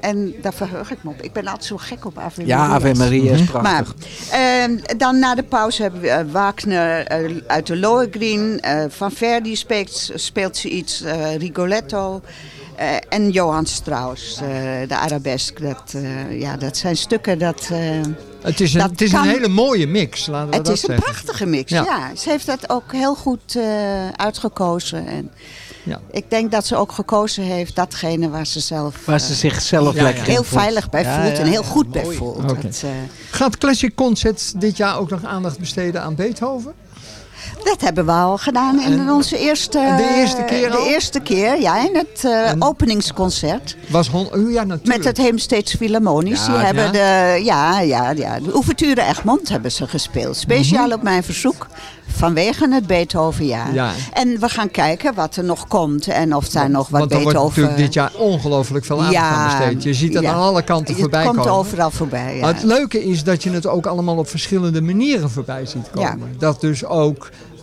[SPEAKER 14] En daar verheug ik me op. Ik ben altijd zo gek op Ave
[SPEAKER 8] Ja,
[SPEAKER 14] Maria's.
[SPEAKER 8] Ave Maria is prachtig.
[SPEAKER 14] Maar dan na de pauze hebben we Wagner uit de Lohengrin. eh van Verdi speelt, speelt ze iets, Rigoletto. Eh, en Johann Strauss, eh, de arabesk. Dat, eh, ja, dat zijn stukken dat... eh,
[SPEAKER 10] Het is een,
[SPEAKER 14] dat
[SPEAKER 10] het is
[SPEAKER 14] kan-
[SPEAKER 10] een hele mooie mix, laten we
[SPEAKER 14] Het
[SPEAKER 10] dat
[SPEAKER 14] is een
[SPEAKER 10] zeggen.
[SPEAKER 14] prachtige mix,
[SPEAKER 10] Ja.
[SPEAKER 14] ja. Ze heeft dat ook heel goed eh, uitgekozen. En
[SPEAKER 10] Ja.
[SPEAKER 14] Ik denk dat ze ook gekozen heeft datgene waar ze zelf...
[SPEAKER 8] Waar ze zichzelf
[SPEAKER 10] Ja,
[SPEAKER 8] lekker
[SPEAKER 14] heel
[SPEAKER 8] voelt.
[SPEAKER 14] veilig bij
[SPEAKER 8] Ja,
[SPEAKER 14] voelt
[SPEAKER 8] ja,
[SPEAKER 14] en heel goed bij voelt. Dat, eh,
[SPEAKER 10] Gaat Classic Concert dit jaar ook nog aandacht besteden aan Beethoven?
[SPEAKER 14] Dat hebben we al gedaan in onze eerste...
[SPEAKER 10] de eerste keer
[SPEAKER 14] De
[SPEAKER 10] al?
[SPEAKER 14] eerste keer, ja, in het eh, openingsconcert.
[SPEAKER 10] Was oh, ja, natuurlijk.
[SPEAKER 14] Met het Heemsteeds Philharmonisch.
[SPEAKER 10] Ja,
[SPEAKER 14] Die hebben
[SPEAKER 10] ja.
[SPEAKER 14] de, ja, ja, ja, de Ouverture Egmond hebben ze gespeeld. Speciaal op mijn verzoek. Vanwege het Beethovenjaar.
[SPEAKER 10] Ja.
[SPEAKER 14] En we gaan kijken wat er nog komt. En of daar nog wat
[SPEAKER 10] Want er wordt
[SPEAKER 14] Beethoven...
[SPEAKER 10] natuurlijk dit jaar ongelooflijk veel aandacht aan besteed. Je ziet het aan alle kanten voorbij
[SPEAKER 14] Het komt
[SPEAKER 10] komen.
[SPEAKER 14] overal voorbij,
[SPEAKER 10] het leuke is dat je het ook allemaal op verschillende manieren voorbij ziet komen. Dat dus ook eh,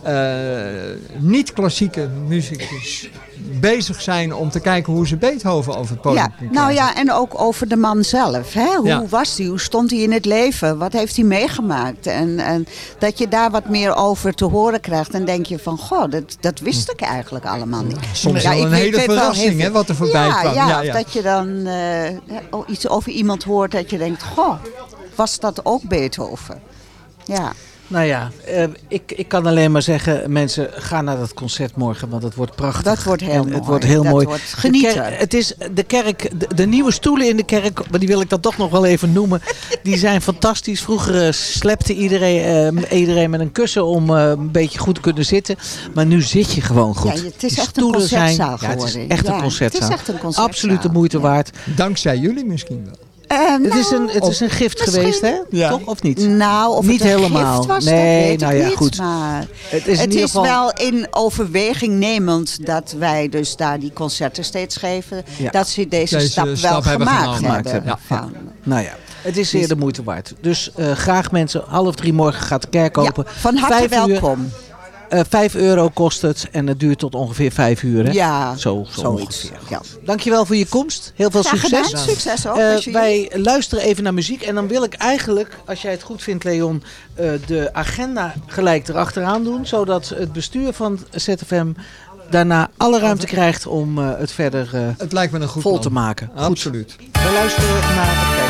[SPEAKER 10] niet-klassieke muzikus bezig zijn om te kijken hoe ze Beethoven over het podium
[SPEAKER 14] Ja, nou ja, en ook over de man zelf. Hè? Hoe
[SPEAKER 10] Ja.
[SPEAKER 14] was hij? Hoe stond hij in het leven? Wat heeft hij meegemaakt? En, en dat je daar wat meer over te horen krijgt. En denk je van, goh, dat, dat wist ik eigenlijk allemaal niet.
[SPEAKER 10] Soms
[SPEAKER 14] Ja,
[SPEAKER 10] wel een hele verrassing, hè, wat er voorbij kwam.
[SPEAKER 14] Ja, dat je dan eh, iets over iemand hoort dat je denkt, goh, was dat ook Beethoven? Ja.
[SPEAKER 8] Nou ja, eh, ik, ik kan alleen maar zeggen, mensen, ga naar dat concert morgen, want het wordt prachtig.
[SPEAKER 14] Dat wordt heel
[SPEAKER 8] En
[SPEAKER 14] mooi.
[SPEAKER 8] Het wordt heel
[SPEAKER 14] Dat
[SPEAKER 8] mooi.
[SPEAKER 14] wordt genieten.
[SPEAKER 8] het is de kerk, de, de nieuwe stoelen in de kerk, maar die wil ik dan toch nog wel even noemen. Die zijn fantastisch. Vroeger eh, slepte iedereen, eh, iedereen met een kussen om eh, een beetje goed te kunnen zitten. Maar nu zit je gewoon goed.
[SPEAKER 14] Ja, het is echt een
[SPEAKER 8] stoelen zijn-
[SPEAKER 14] concertzaal
[SPEAKER 8] ja, het is
[SPEAKER 14] geworden.
[SPEAKER 8] echt een concertzaal.
[SPEAKER 14] het is echt een concertzaal.
[SPEAKER 8] Absoluut de moeite waard.
[SPEAKER 10] Dankzij jullie misschien wel.
[SPEAKER 8] Het, is een, het is een gift geweest, hè?
[SPEAKER 10] Ja.
[SPEAKER 8] Toch? Of niet?
[SPEAKER 14] Nou, of
[SPEAKER 8] niet
[SPEAKER 14] het een
[SPEAKER 8] helemaal.
[SPEAKER 14] gift was,
[SPEAKER 8] nee,
[SPEAKER 14] dat weet
[SPEAKER 8] nou
[SPEAKER 14] ik
[SPEAKER 8] ja,
[SPEAKER 14] niet.
[SPEAKER 8] goed.
[SPEAKER 14] Maar
[SPEAKER 8] Het is in ieder geval-
[SPEAKER 14] wel in overweging nemend dat wij dus daar die concerten steeds geven.
[SPEAKER 8] Ja.
[SPEAKER 14] Dat ze deze,
[SPEAKER 10] Deze
[SPEAKER 14] stap wel
[SPEAKER 10] stap hebben
[SPEAKER 14] gemaakt, hebben.
[SPEAKER 8] Nou ja, het is zeer de moeite waard. Dus eh, graag mensen, half drie morgen gaat de kerk
[SPEAKER 14] Ja,
[SPEAKER 8] open.
[SPEAKER 14] van harte
[SPEAKER 8] Vijf uur,
[SPEAKER 14] welkom.
[SPEAKER 8] eh, vijf euro kost het en het duurt tot ongeveer vijf uur. Hè?
[SPEAKER 14] Ja,
[SPEAKER 8] zo, zo
[SPEAKER 14] zoiets.
[SPEAKER 8] ongeveer.
[SPEAKER 14] Ja.
[SPEAKER 8] Dankjewel voor je komst. Heel veel succes.
[SPEAKER 14] gedaan. Succes ook,
[SPEAKER 8] Eh, wij luisteren even naar muziek. En dan wil ik eigenlijk, als jij het goed vindt Leon, eh, de agenda gelijk erachteraan doen. Zodat het bestuur van ZFM daarna alle ruimte krijgt om eh, het verder eh,
[SPEAKER 10] Het lijkt me een goed
[SPEAKER 8] vol
[SPEAKER 10] plan.
[SPEAKER 8] te maken. Goed.
[SPEAKER 10] Absoluut.
[SPEAKER 8] We luisteren naar...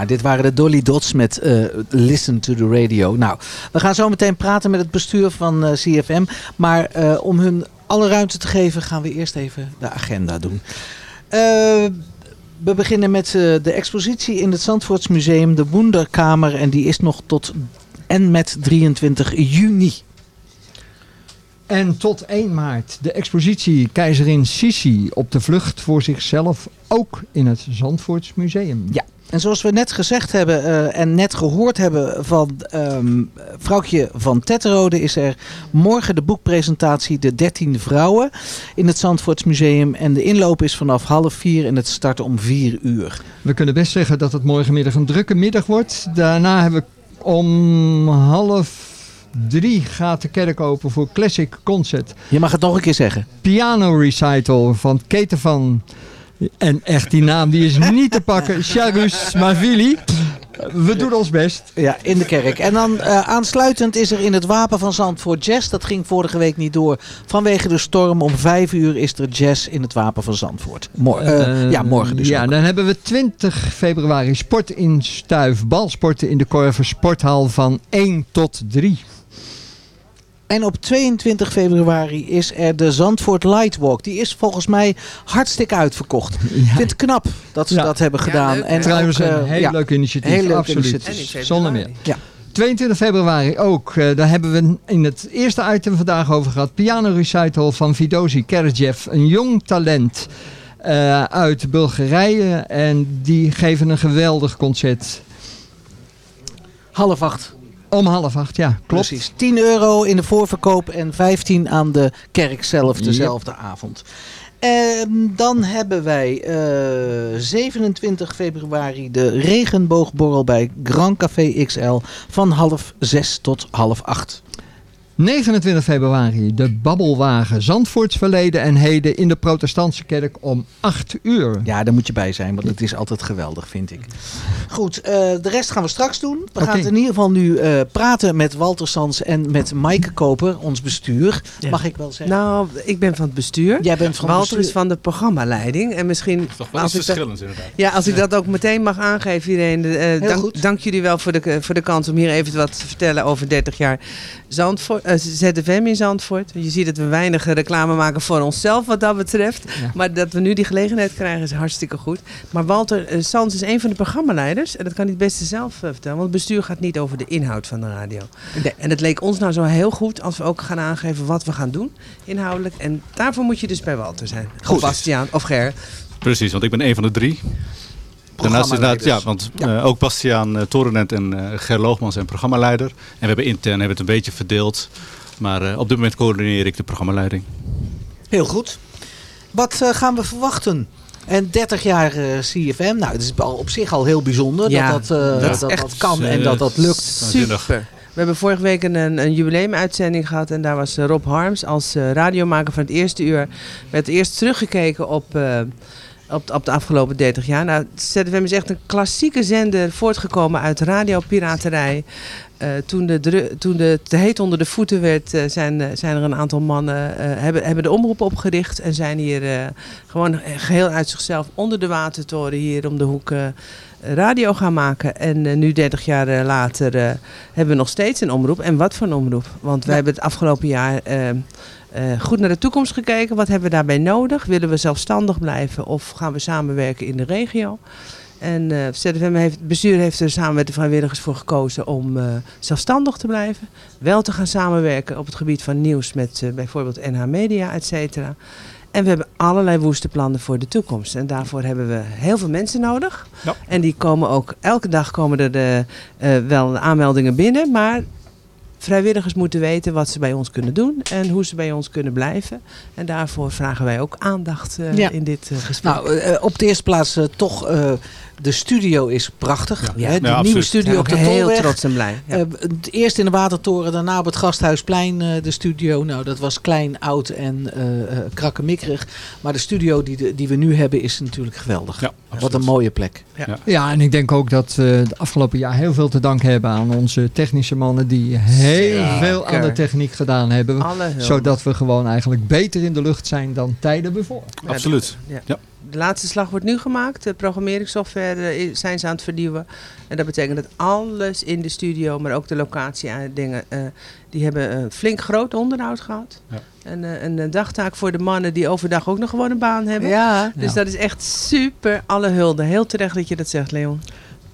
[SPEAKER 8] Ja, dit waren de Dolly Dots met eh, Listen to the Radio. Nou, we gaan zo meteen praten met het bestuur van eh, CFM. Maar eh, om hun alle ruimte te geven, gaan we eerst even de agenda doen. We beginnen met de expositie in het Zandvoortsmuseum, de Wonderkamer. En die is nog tot en met 23 juni.
[SPEAKER 10] En tot 1 maart de expositie Keizerin Sissi op de vlucht voor zichzelf, ook in het Zandvoorts Museum.
[SPEAKER 8] Ja, en zoals we net gezegd hebben eh, en net gehoord hebben van ehm vrouwtje van Tetterode... is er morgen de boekpresentatie De 13 Vrouwen in het Zandvoorts Museum. En de inloop is vanaf half vier en het start om vier uur.
[SPEAKER 10] We kunnen best zeggen dat het morgenmiddag een drukke middag wordt. Daarna hebben we om half drie gaat de kerk open voor Classic Concert.
[SPEAKER 8] Je mag het nog een keer zeggen.
[SPEAKER 10] Piano Recital van Keten van... En echt, die naam die is niet te pakken. Charus Mavili. We doen ons best.
[SPEAKER 8] Ja, in de kerk. En dan eh, aansluitend is er in het Wapen van Zandvoort jazz. Dat ging vorige week niet door. Vanwege de storm om vijf uur is er jazz in het Wapen van Zandvoort. Mor eh,
[SPEAKER 10] Eh,
[SPEAKER 8] ja, morgen dus
[SPEAKER 10] Ja,
[SPEAKER 8] ook.
[SPEAKER 10] dan hebben we 20 februari sport in Stuif. Balsporten in de Korver Sporthal van 1 tot 3.
[SPEAKER 8] En op 22 februari is er de Zandvoort Lightwalk. Die is volgens mij hartstikke uitverkocht. Ik vind het knap dat ze
[SPEAKER 10] Ja.
[SPEAKER 8] dat hebben gedaan.
[SPEAKER 10] leuk,
[SPEAKER 8] en?
[SPEAKER 10] Trouwens,
[SPEAKER 8] ook,
[SPEAKER 10] een
[SPEAKER 8] eh,
[SPEAKER 10] heel
[SPEAKER 8] ja,
[SPEAKER 10] leuk initiatief,
[SPEAKER 8] heel leuk
[SPEAKER 10] absoluut.
[SPEAKER 8] initiatief.
[SPEAKER 10] Zonder meer.
[SPEAKER 8] Ja.
[SPEAKER 10] 22 februari ook. eh, daar hebben we in het eerste item vandaag over gehad. Piano recital van Vidosi Kerjev. Een jong talent eh, uit Bulgarije. En die geven een geweldig concert.
[SPEAKER 8] Half acht.
[SPEAKER 10] Om half acht, ja. Klopt.
[SPEAKER 8] Precies. 10 euro in de voorverkoop en 15 aan de kerk zelf dezelfde avond. Ehm, dan hebben wij eh, 27 februari de regenboogborrel bij Grand Café XL van half zes tot half acht.
[SPEAKER 10] 29 februari de Babbelwagen Zandvoorts verleden en heden in de protestantse kerk om 8 uur.
[SPEAKER 8] Ja, daar moet je bij zijn, want het is altijd geweldig, vind ik. Goed, eh, de rest gaan we straks doen. We gaan in ieder geval nu eh, praten met Walter Sans en met Maaike Koper, ons bestuur.
[SPEAKER 15] Ja.
[SPEAKER 8] Mag ik wel zeggen?
[SPEAKER 15] Nou, ik ben van het bestuur.
[SPEAKER 8] Jij bent van het
[SPEAKER 15] Walter
[SPEAKER 8] bestuur.
[SPEAKER 15] is van de programmaleiding. En misschien...
[SPEAKER 16] Toch wel
[SPEAKER 15] als
[SPEAKER 16] iets
[SPEAKER 15] ik dat-
[SPEAKER 16] verschillends inderdaad.
[SPEAKER 15] Ja, als ik dat ook meteen mag aangeven, iedereen. eh, dank, dank jullie wel voor de, voor de kans om hier even wat te vertellen over 30 jaar Zandvoort, ZFM in Zandvoort. Je ziet dat we weinig reclame maken voor onszelf wat dat betreft.
[SPEAKER 10] Ja.
[SPEAKER 15] Maar dat we nu die gelegenheid krijgen is hartstikke goed. Maar Walter eh, Sans is een van de programmaleiders. En dat kan hij het beste zelf eh, vertellen. Want het bestuur gaat niet over de inhoud van de radio. En het leek ons nou zo heel goed als we ook gaan aangeven wat we gaan doen inhoudelijk. En daarvoor moet je dus bij Walter zijn.
[SPEAKER 16] Goed.
[SPEAKER 15] Of Bastiaan of Ger.
[SPEAKER 16] Precies, want ik ben een van de drie. Daarnaast inderdaad, ja, want eh, ook Bastiaan uh, Torenent en eh, Ger Loogman zijn programmaleider. En we hebben intern hebben het een beetje verdeeld. Maar eh, op dit moment coördineer ik de programmaleiding.
[SPEAKER 8] Heel goed. Wat eh, gaan we verwachten? En 30 jaar eh, CFM, nou, het is al op zich al heel bijzonder
[SPEAKER 15] Ja,
[SPEAKER 8] dat, dat, eh,
[SPEAKER 15] dat
[SPEAKER 8] dat,
[SPEAKER 15] is
[SPEAKER 8] dat,
[SPEAKER 15] echt
[SPEAKER 8] kan en dat dat lukt.
[SPEAKER 15] Super. We hebben vorige week een, een, jubileumuitzending gehad en daar was Rob Harms als eh, radiomaker van het eerste uur. werd eerst teruggekeken op, eh, op, op de afgelopen 30 jaar. Nou, ZFM is echt een klassieke zender voortgekomen uit radiopiraterij. Eh, toen, de toen de te heet onder de voeten werd, eh, zijn, eh, zijn er een aantal mannen hebben, hebben de omroep opgericht en zijn hier gewoon geheel uit zichzelf onder de watertoren hier om de hoek radio gaan maken. En nu 30 jaar later hebben we nog steeds een omroep. En wat voor een omroep? Want wij hebben het afgelopen jaar eh, goed naar de toekomst gekeken. Wat hebben we daarbij nodig? Willen we zelfstandig blijven of gaan we samenwerken in de regio? En eh ZFM heeft, het bestuur heeft er samen met de vrijwilligers voor gekozen om eh, zelfstandig te blijven. Wel te gaan samenwerken op het gebied van nieuws met bijvoorbeeld NH Media, et cetera. En we hebben allerlei woeste plannen voor de toekomst. En daarvoor hebben we heel veel mensen nodig.
[SPEAKER 16] Ja.
[SPEAKER 15] En die komen ook, elke dag komen er de, wel aanmeldingen binnen. Maar vrijwilligers moeten weten wat ze bij ons kunnen doen. En hoe ze bij ons kunnen blijven. En daarvoor vragen wij ook aandacht eh,
[SPEAKER 8] Ja.
[SPEAKER 15] in dit eh, gesprek.
[SPEAKER 8] Nou, eh, op de eerste plaats toch, de studio is prachtig.
[SPEAKER 15] Ja.
[SPEAKER 8] Hè,
[SPEAKER 15] Ja,
[SPEAKER 8] de
[SPEAKER 15] absoluut.
[SPEAKER 8] nieuwe studio op de
[SPEAKER 15] heel
[SPEAKER 8] Tolweg.
[SPEAKER 15] trots en blij. Ja.
[SPEAKER 8] Eh, het eerst in de Watertoren, daarna op het Gasthuisplein eh, de studio. Nou, dat was klein, oud en eh eh, krakkemikkerig. Maar de studio die, de, die we nu hebben is natuurlijk geweldig. Wat een mooie plek.
[SPEAKER 15] Ja.
[SPEAKER 10] Ja, en ik denk ook dat we de afgelopen jaar heel veel te danken hebben aan onze technische mannen die heel
[SPEAKER 15] Zeker.
[SPEAKER 10] veel aan de techniek gedaan hebben. Zodat we gewoon eigenlijk beter in de lucht zijn dan tijden ervoor.
[SPEAKER 16] Absoluut.
[SPEAKER 15] Ja. De laatste slag wordt nu gemaakt. De programmeringssoftware eh, zijn ze aan het vernieuwen. En dat betekent dat alles in de studio, maar ook de locatie en dingen, eh, die hebben een flink groot onderhoud gehad.
[SPEAKER 16] Ja.
[SPEAKER 15] En eh, een, eh, dagtaak voor de mannen die overdag ook nog gewoon een baan hebben.
[SPEAKER 8] Ja.
[SPEAKER 15] Dus
[SPEAKER 8] Ja.
[SPEAKER 15] dat is echt super alle hulde. Heel terecht dat je dat zegt, Leon.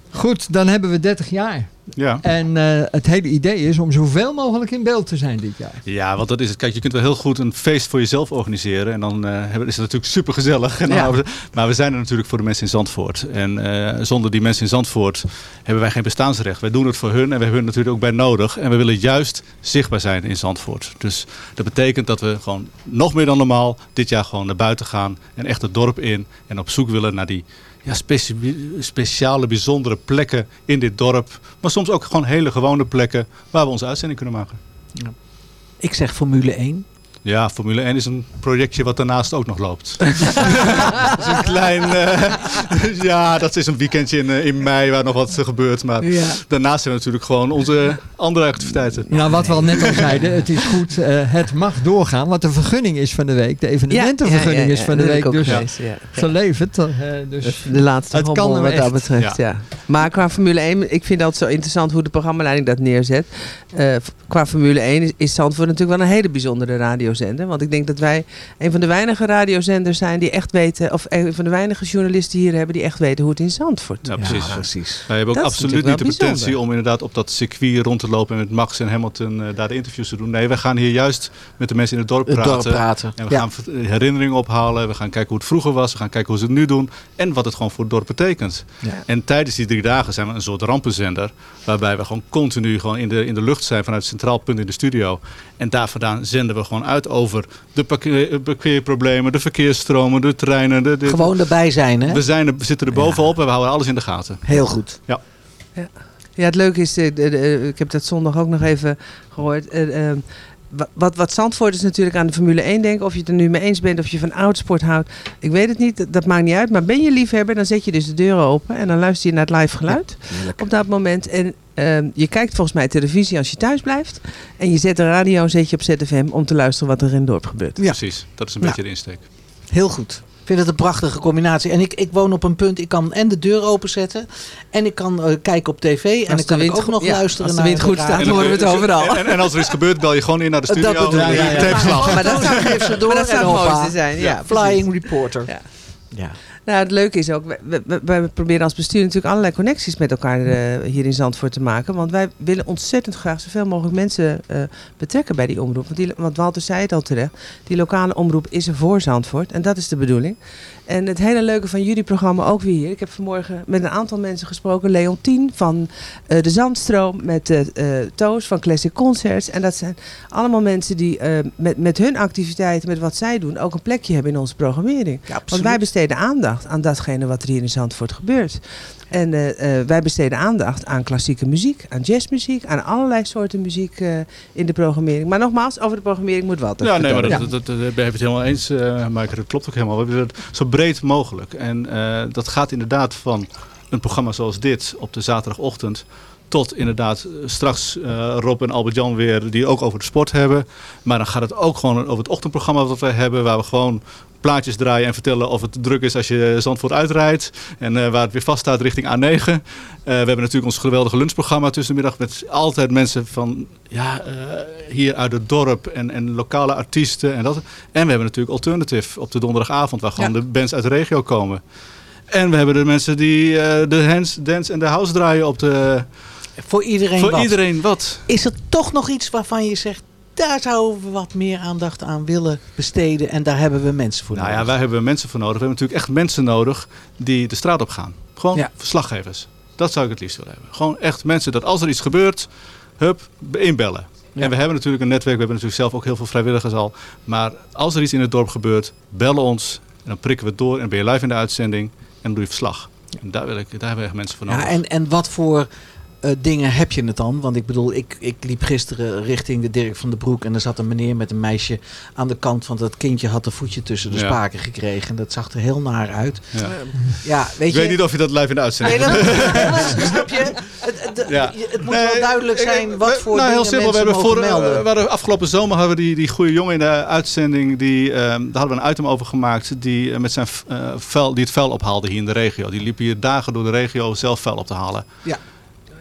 [SPEAKER 10] Goed, dan hebben we 30 jaar.
[SPEAKER 16] Ja.
[SPEAKER 10] En eh, het hele idee is om zoveel mogelijk in beeld te zijn dit jaar.
[SPEAKER 16] Ja, want dat is het. Kijk, je kunt wel heel goed een feest voor jezelf organiseren. En dan eh, is het natuurlijk super gezellig.
[SPEAKER 10] Ja.
[SPEAKER 16] Maar we zijn er natuurlijk voor de mensen in Zandvoort. En eh, zonder die mensen in Zandvoort hebben wij geen bestaansrecht. Wij doen het voor hun en we hebben hun natuurlijk ook bij nodig. En we willen juist zichtbaar zijn in Zandvoort. Dus dat betekent dat we gewoon nog meer dan normaal dit jaar gewoon naar buiten gaan. En echt het dorp in. En op zoek willen naar die ja, speciale, bijzondere plekken in dit dorp. Maar soms ook gewoon hele gewone plekken waar we onze uitzending kunnen maken.
[SPEAKER 8] Ik zeg Formule 1.
[SPEAKER 16] Ja, Formule 1 is een projectje wat daarnaast ook nog loopt. dat is een klein... eh, ja, dat is een weekendje in, eh, in mei waar nog wat gebeurt. Maar
[SPEAKER 10] Ja.
[SPEAKER 16] daarnaast hebben we natuurlijk gewoon onze andere activiteiten.
[SPEAKER 10] Nou, wat we al net al zeiden, het is goed, eh, het mag doorgaan. Want de vergunning is van de week, de evenementenvergunning
[SPEAKER 15] Ja, ja, ja,
[SPEAKER 10] is van de week. Dus
[SPEAKER 15] ja.
[SPEAKER 10] geleverd. eh, dus
[SPEAKER 15] De laatste
[SPEAKER 10] het kan
[SPEAKER 15] wat dat betreft, ja. Maar qua Formule 1, ik vind dat zo interessant hoe de programmaleiding dat neerzet. Eh, qua Formule 1 is, is Zandvoort natuurlijk wel een hele bijzondere radiozender. Want ik denk dat wij een van de weinige radiozenders zijn die echt weten... of een van de weinige journalisten hier hebben die echt weten hoe het in Zandvoort
[SPEAKER 16] Ja, precies. Wij hebben ook
[SPEAKER 15] Dat
[SPEAKER 16] absoluut niet de potentie om inderdaad op dat circuit rond te lopen en met Max en Hamilton eh, daar de interviews te doen. Nee, wij gaan hier juist met de mensen in het dorp
[SPEAKER 8] Het
[SPEAKER 16] praten.
[SPEAKER 8] dorp praten,
[SPEAKER 16] En we
[SPEAKER 8] ja.
[SPEAKER 16] gaan herinneringen ophalen. We gaan kijken hoe het vroeger was. We gaan kijken hoe ze het nu doen. En wat het gewoon voor het dorp betekent.
[SPEAKER 8] Ja.
[SPEAKER 16] En tijdens die drie dagen zijn we een soort rampenzender. Waarbij we gewoon continu gewoon in, de, in de lucht zijn vanuit het centraal punt in de studio. En daar vandaan zenden we gewoon uit over de parkeer- parkeerproblemen, de verkeersstromen, de treinen. De, de-
[SPEAKER 8] Gewoon erbij zijn, hè?
[SPEAKER 16] We, zijn er, we zitten er bovenop en we houden alles in de gaten.
[SPEAKER 8] Heel goed.
[SPEAKER 16] Ja.
[SPEAKER 15] Ja. ja, het leuke is, eh, de- ik heb dat zondag ook nog even gehoord. Wa- wat, wat Zandvoort is natuurlijk aan de Formule 1 denken. Of je het er nu mee eens bent, of je van oudsport houdt. Ik weet het niet, dat, dat maakt niet uit. Maar ben je liefhebber, dan zet je dus de deuren open. En dan luister je naar het live geluid op dat moment. En ehm, je kijkt volgens mij televisie als je thuis blijft. En je zet de radio zet je op ZFM om te luisteren wat er in het dorp gebeurt.
[SPEAKER 16] Precies, dat is een
[SPEAKER 8] Ja.
[SPEAKER 16] beetje de insteek.
[SPEAKER 8] Heel goed. Ik vind het een prachtige combinatie. En ik, ik woon op een punt, ik kan en de deur openzetten. En ik kan eh, kijken op tv. En dan kan ik
[SPEAKER 15] wind
[SPEAKER 8] ook nog
[SPEAKER 15] ja,
[SPEAKER 8] luisteren
[SPEAKER 15] als de
[SPEAKER 8] naar
[SPEAKER 15] wind goed staat, horen we het overal.
[SPEAKER 16] En, en als er iets gebeurt, bel je gewoon in naar de studio.
[SPEAKER 8] Dat bedoel ik,
[SPEAKER 16] en
[SPEAKER 8] ja, ja.
[SPEAKER 16] tapeslag.
[SPEAKER 15] Maar dat zou-
[SPEAKER 8] geeft ze door
[SPEAKER 15] maar dat zou
[SPEAKER 8] en
[SPEAKER 15] het
[SPEAKER 8] hoppa.
[SPEAKER 15] mooiste zijn. Ja,
[SPEAKER 8] Flying reporter.
[SPEAKER 15] Ja. Nou, het leuke is ook, we proberen als bestuur natuurlijk allerlei connecties met elkaar eh, hier in Zandvoort te maken. Want wij willen ontzettend graag zoveel mogelijk mensen eh, betrekken bij die omroep. Want, die, want Walter zei het al terecht, die lokale omroep is er voor Zandvoort. En dat is de bedoeling. En het hele leuke van jullie programma ook weer hier. Ik heb vanmorgen met een aantal mensen gesproken. Leon Tien van eh, De Zandstroom, met eh eh, Toos van Classic Concerts. En dat zijn allemaal mensen die eh, met, met hun activiteiten, met wat zij doen, ook een plekje hebben in onze programmering. Want wij besteden aandacht aan datgene wat er hier in Zandvoort gebeurt. En eh, eh, wij besteden aandacht aan klassieke muziek, aan jazzmuziek, aan allerlei soorten muziek eh, in de programmering. Maar nogmaals, over de programmering moet wat.
[SPEAKER 16] Ja, nee, maar dat, dat, dat, dat- we hebben het helemaal eens, eh Maaike. Dat klopt ook helemaal. We willen het zo breed mogelijk. En eh, dat gaat inderdaad van een programma zoals dit op de zaterdagochtend... tot inderdaad eh, straks eh, Rob en Albert-Jan weer die ook over de sport hebben. Maar dan gaat het ook gewoon over het ochtendprogramma wat we hebben... waar we gewoon plaatjes draaien en vertellen of het druk is als je Zandvoort uitrijdt. En eh, waar het weer vast staat richting A9. Eh, we hebben natuurlijk ons geweldige lunchprogramma tussen de middag... met altijd mensen van ja, hier uit het dorp en, en lokale artiesten. En, dat. en we hebben natuurlijk Alternative op de donderdagavond... waar gewoon de bands uit de regio komen. En we hebben de mensen die de hands, dance en de house draaien op de...
[SPEAKER 8] Voor iedereen
[SPEAKER 16] Voor
[SPEAKER 8] wat.
[SPEAKER 16] iedereen wat.
[SPEAKER 8] Is er toch nog iets waarvan je zegt... daar zouden we wat meer aandacht aan willen besteden... en daar hebben we mensen voor
[SPEAKER 16] Nou
[SPEAKER 8] nodig?
[SPEAKER 16] ja, wij hebben mensen voor nodig. We hebben natuurlijk echt mensen nodig die de straat op gaan. Gewoon
[SPEAKER 8] Ja.
[SPEAKER 16] verslaggevers. Dat zou ik het liefst willen hebben. Gewoon echt mensen dat als er iets gebeurt, hup, inbellen. En we hebben natuurlijk een netwerk, we hebben natuurlijk zelf ook heel veel vrijwilligers al. Maar als er iets in het dorp gebeurt, bellen ons. En dan prikken we het door en ben je live in de uitzending. En dan doe je verslag. En daar, wil ik, daar hebben we echt mensen voor nodig.
[SPEAKER 8] Ja, en, en wat voor eh, dingen heb je het dan? Want ik bedoel, ik, ik liep gisteren richting de Dirk van den Broek... en er zat een meneer met een meisje aan de kant... want dat kindje had een voetje tussen de
[SPEAKER 16] Ja.
[SPEAKER 8] spaken gekregen. En dat zag er heel naar uit.
[SPEAKER 16] Ja.
[SPEAKER 8] Ja, weet
[SPEAKER 16] ik
[SPEAKER 8] je...
[SPEAKER 16] weet niet of je dat live in de uitzending
[SPEAKER 8] Nee, dat, snap je? Het- het- de-
[SPEAKER 16] Ja.
[SPEAKER 8] je- het moet wel duidelijk zijn wat voor
[SPEAKER 16] nou, heel simpel. We hebben
[SPEAKER 8] mogen
[SPEAKER 16] voor,
[SPEAKER 8] melden.
[SPEAKER 16] we hadden afgelopen zomer hadden we die, die goede jongen in de uitzending. Die, ehm, daar hadden we een item over gemaakt. Die, eh, met zijn eh, vuil, die het vuil ophaalde hier in de regio. Die liep hier dagen door de regio zelf vuil op te halen.
[SPEAKER 8] Ja.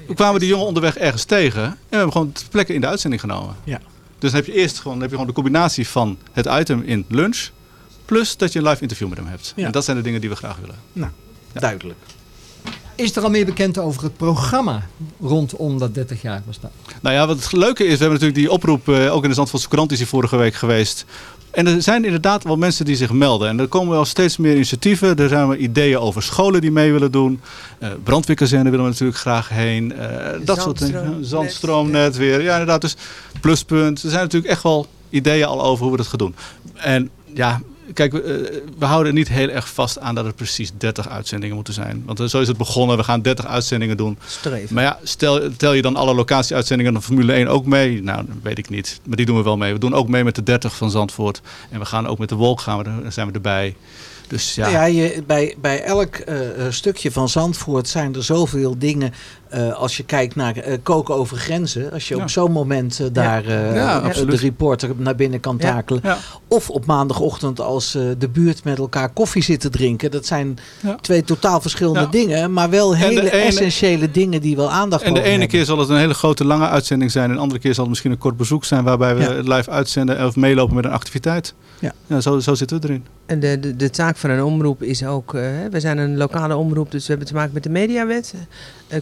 [SPEAKER 16] Toen kwamen we die jongen onderweg ergens tegen. En we hebben gewoon ter plekke in de uitzending genomen.
[SPEAKER 8] Ja.
[SPEAKER 16] Dus dan heb je eerst gewoon, heb je gewoon de combinatie van het item in lunch. Plus dat je een live interview met hem hebt.
[SPEAKER 10] Ja.
[SPEAKER 16] En dat zijn de dingen die we graag willen.
[SPEAKER 10] Nou,
[SPEAKER 8] duidelijk.
[SPEAKER 10] Is er al meer bekend over het programma rondom dat 30 jaar bestaan?
[SPEAKER 16] Nou ja, wat het leuke is, we hebben natuurlijk die oproep, eh, ook in de Zandvoortse krant is die vorige week geweest. En er zijn inderdaad wel mensen die zich melden. En er komen wel steeds meer initiatieven. Er zijn wel ideeën over scholen die mee willen doen. Eh brandweerkazerne willen we natuurlijk graag heen. Eh, dat soort dingen.
[SPEAKER 15] Zandstroomnet
[SPEAKER 16] weer. Ja, inderdaad. Dus pluspunt. Er zijn natuurlijk echt wel ideeën al over hoe we dat gaan doen. En ja, kijk, we, eh, we houden er niet heel erg vast aan dat het precies 30 uitzendingen moeten zijn. Want eh, zo is het begonnen. We gaan 30 uitzendingen doen.
[SPEAKER 15] Streven.
[SPEAKER 16] Maar ja, stel, tel je dan alle locatieuitzendingen van Formule 1 ook mee? Nou, dat weet ik niet. Maar die doen we wel mee. We doen ook mee met de 30 van Zandvoort. En we gaan ook met de Wolk gaan we, daar zijn we erbij. Dus ja.
[SPEAKER 8] Ja, je, bij, bij elk eh, stukje van Zandvoort zijn er zoveel dingen. Eh, als je kijkt naar eh, koken over grenzen. Als je
[SPEAKER 16] Ja.
[SPEAKER 8] op zo'n moment eh, daar
[SPEAKER 16] Ja,
[SPEAKER 8] de reporter naar binnen kan takelen.
[SPEAKER 16] Ja.
[SPEAKER 8] Of op maandagochtend als eh, de buurt met elkaar koffie zit te drinken. Dat zijn twee totaal verschillende
[SPEAKER 16] Ja.
[SPEAKER 8] dingen. Maar wel hele
[SPEAKER 16] ene-
[SPEAKER 8] essentiële dingen die wel aandacht
[SPEAKER 16] En de ene
[SPEAKER 8] hebben.
[SPEAKER 16] keer zal het een hele grote lange uitzending zijn. En de andere keer zal het misschien een kort bezoek zijn waarbij we
[SPEAKER 8] Ja.
[SPEAKER 16] live uitzenden of meelopen met een activiteit.
[SPEAKER 8] Ja.
[SPEAKER 16] zo, zo zitten we erin.
[SPEAKER 15] En de, de, de taak van een omroep is ook, hè, we zijn een lokale omroep, dus we hebben te maken met de mediawet, eh,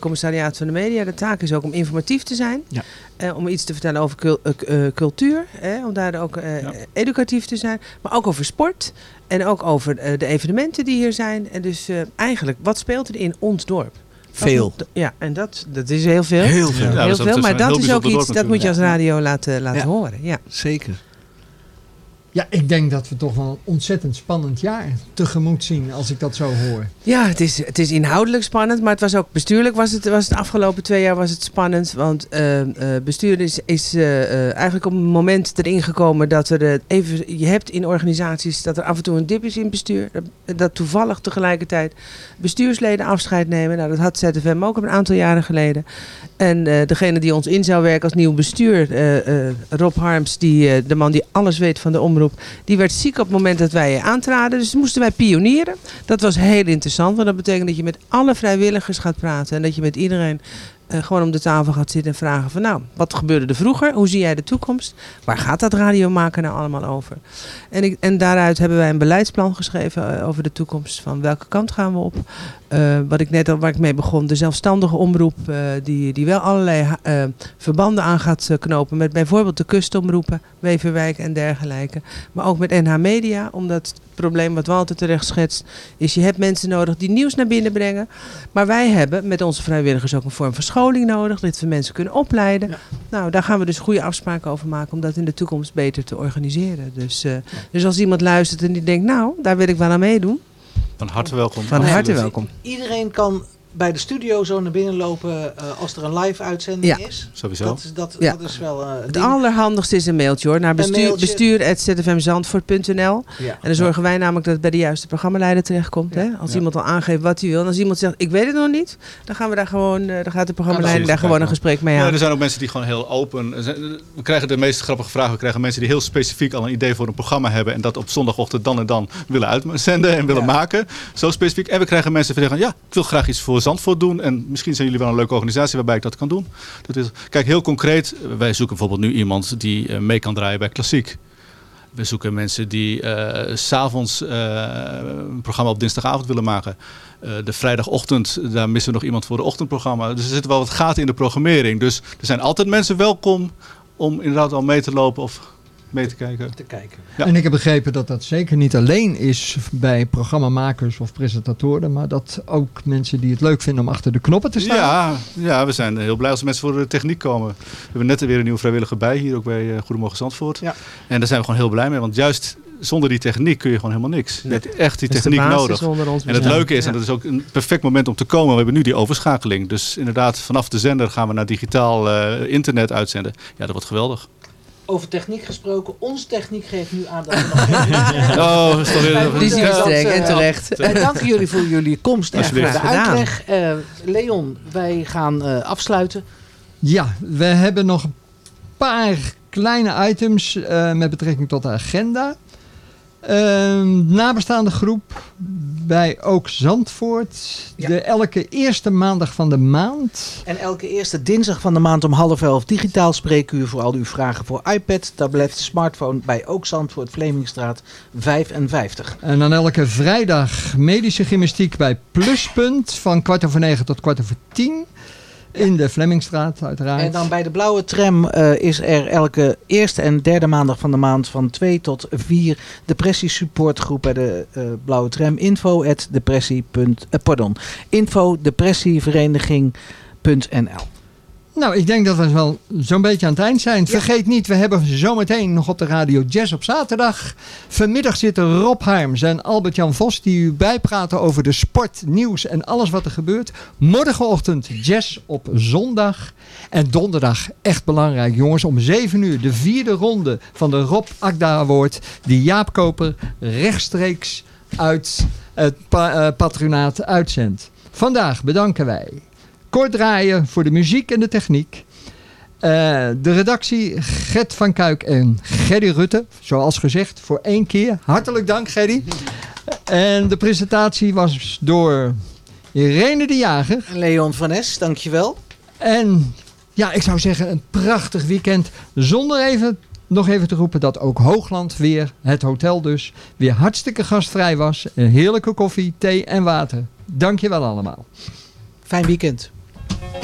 [SPEAKER 15] van de media. De taak is ook om informatief te zijn,
[SPEAKER 8] Ja.
[SPEAKER 15] eh, om iets te vertellen over cul- eh, eh, cultuur, hè, om daar ook eh, educatief te zijn, maar ook over sport en ook over de evenementen die hier zijn. En dus eh, eigenlijk, wat speelt er in ons dorp?
[SPEAKER 8] Veel.
[SPEAKER 15] ja, en dat, dat is heel veel.
[SPEAKER 8] Heel veel. Ja,
[SPEAKER 15] Heel
[SPEAKER 8] dat is-
[SPEAKER 15] veel, maar dat
[SPEAKER 8] heel
[SPEAKER 15] is ook iets, dat moet je als radio laten, laten
[SPEAKER 8] Ja.
[SPEAKER 15] horen. Ja.
[SPEAKER 8] Zeker.
[SPEAKER 10] Ja, ik denk dat we toch wel een ontzettend spannend jaar tegemoet zien als ik dat zo hoor.
[SPEAKER 15] Ja, het is, het is inhoudelijk spannend, maar het was ook bestuurlijk was het, was het afgelopen twee jaar was het spannend. Want eh, bestuur is, is eh, eigenlijk op een moment erin gekomen dat er even, je hebt in organisaties dat er af en toe een dip is in bestuur. Dat, dat toevallig tegelijkertijd bestuursleden afscheid nemen. Nou, dat had ZFM ook een aantal jaren geleden. En eh, degene die ons in zou werken als nieuw bestuur, eh, eh, Rob Harms, die, de man die alles weet van de omroep, die werd ziek op het moment dat wij aantraden. Dus moesten wij pionieren. Dat was heel interessant, want dat betekent dat je met alle vrijwilligers gaat praten en dat je met iedereen gewoon om de tafel gaat zitten en vragen van nou, wat gebeurde er vroeger? Hoe zie jij de toekomst? Waar gaat dat radio maken nou allemaal over? En, ik, en daaruit hebben wij een beleidsplan geschreven over de toekomst van welke kant gaan we op. Eh, wat ik net al waar ik mee begon, de zelfstandige omroep eh, die, die wel allerlei eh, verbanden aan gaat knopen met bijvoorbeeld de kustomroepen, Weverwijk en dergelijke. Maar ook met NH Media, omdat het probleem wat Walter terecht schetst, is je hebt mensen nodig die nieuws naar binnen brengen. Maar wij hebben met onze vrijwilligers ook een vorm van scholing nodig, dat we mensen kunnen opleiden. Nou, daar gaan we dus goede afspraken over maken om dat in de toekomst beter te organiseren. Dus, dus als iemand luistert en die denkt, nou, daar wil ik wel aan meedoen.
[SPEAKER 16] Van harte welkom.
[SPEAKER 15] Van harte welkom.
[SPEAKER 8] Iedereen kan bij de studio zo naar binnen lopen eh, als er een live uitzending
[SPEAKER 15] Ja.
[SPEAKER 8] is.
[SPEAKER 16] Sowieso.
[SPEAKER 8] Dat, is- dat,
[SPEAKER 15] Ja.
[SPEAKER 8] dat is wel eh,
[SPEAKER 15] Het
[SPEAKER 8] ding.
[SPEAKER 15] allerhandigste is een mailtje hoor, naar bestuur, bestuur.zfmzandvoort.nl.
[SPEAKER 8] Ja.
[SPEAKER 15] En dan zorgen wij namelijk dat het bij de juiste programmaleider terechtkomt. Hè? Als
[SPEAKER 16] Ja.
[SPEAKER 15] iemand al aangeeft wat hij wil. En als iemand zegt, ik weet het nog niet. Dan gaan we daar gewoon, eh, dan gaat de programmaleider daar gewoon een gesprek mee
[SPEAKER 16] Ja,
[SPEAKER 15] aan.
[SPEAKER 16] er zijn ook mensen die gewoon heel open. zijn- We krijgen de meest grappige vragen. We krijgen mensen die heel specifiek al een idee voor een programma hebben. En dat op zondagochtend dan en dan willen uitzenden en willen maken. Zo specifiek. En we krijgen mensen die zeggen: Ja, ik wil graag iets voor Zandvoort doen. En misschien zijn jullie wel een leuke organisatie waarbij ik dat kan doen. Dat is, kijk, heel concreet. Wij zoeken bijvoorbeeld nu iemand die eh, mee kan draaien bij Klassiek. We zoeken mensen die s s'avonds eh, een programma op dinsdagavond willen maken. De vrijdagochtend, daar missen we nog iemand voor de ochtendprogramma. Dus er zitten wel wat gaten in de programmering. Dus er zijn altijd mensen welkom om inderdaad al mee te lopen of mee te kijken.
[SPEAKER 8] Te kijken.
[SPEAKER 16] Ja.
[SPEAKER 10] En ik heb begrepen dat dat zeker niet alleen is bij programmamakers of presentatoren, maar dat ook mensen die het leuk vinden om achter de knoppen te staan.
[SPEAKER 16] Ja, ja, we zijn heel blij als mensen voor de techniek komen. We hebben net weer een nieuwe vrijwilliger bij, hier ook bij eh, Goedemorgen Zandvoort.
[SPEAKER 10] Ja.
[SPEAKER 16] En daar zijn we gewoon heel blij mee, want juist zonder die techniek kun je gewoon helemaal niks. Je hebt echt die techniek
[SPEAKER 15] basis
[SPEAKER 16] nodig.
[SPEAKER 15] onder ons
[SPEAKER 16] En het leuke is,
[SPEAKER 15] Ja.
[SPEAKER 16] en dat is ook een perfect moment om te komen, we hebben nu die overschakeling. Dus inderdaad, vanaf de zender gaan we naar digitaal eh, internet uitzenden. Ja, dat wordt geweldig.
[SPEAKER 8] Over techniek gesproken, onze techniek geeft nu aan dat we nog
[SPEAKER 16] Oh, is
[SPEAKER 15] Die
[SPEAKER 8] Dat,
[SPEAKER 15] streng en terecht.
[SPEAKER 8] Wij danken jullie voor jullie komst en voor de uitleg. Eh, Leon, wij gaan eh, afsluiten.
[SPEAKER 10] Ja, we hebben nog een paar kleine items eh, met betrekking tot de agenda. Ehm, nabestaande groep bij Ook Zandvoort.
[SPEAKER 8] Ja.
[SPEAKER 10] De elke eerste maandag van de maand.
[SPEAKER 8] En elke eerste dinsdag van de maand om half elf digitaal spreekuur voor al uw vragen voor iPad, tablet, smartphone bij Ook Zandvoort, Vlemingstraat 55.
[SPEAKER 10] En dan elke vrijdag medische gymnastiek bij Pluspunt. Van kwart over negen tot kwart over tien. In de Flemmingstraat uiteraard.
[SPEAKER 8] En dan bij de blauwe tram eh, is er elke eerste en derde maandag van de maand van 2 tot 4 depressiesupportgroep bij de eh, blauwe tram. Info at depressie. eh, pardon. Info depressievereniging.nl
[SPEAKER 10] Nou, ik denk dat we wel zo'n beetje aan het eind zijn. Vergeet niet, we hebben zometeen nog op de radio Jazz op zaterdag. Vanmiddag zitten Rob Harms en Albert-Jan Vos die u bijpraten over de sport, nieuws en alles wat er gebeurt. Morgenochtend Jazz op zondag. En donderdag, echt belangrijk jongens, om 7 uur de vierde ronde van de Rob Akda Award. Die Jaap Koper rechtstreeks uit het eh, patronaat uitzendt. Vandaag bedanken wij Kort draaien voor de muziek en de techniek. Eh, de redactie Gert van Kuik en Gerry Rutte. Zoals gezegd, voor één keer. Hartelijk dank Gerry. En de presentatie was door Irene de Jager.
[SPEAKER 8] Leon van Es, dankjewel.
[SPEAKER 10] En ja, ik zou zeggen een prachtig weekend. Zonder even, nog even te roepen dat ook Hoogland weer, het hotel dus, weer hartstikke gastvrij was. Een heerlijke koffie, thee en water. Dank je wel allemaal.
[SPEAKER 8] Fijn weekend.
[SPEAKER 13] Thank you.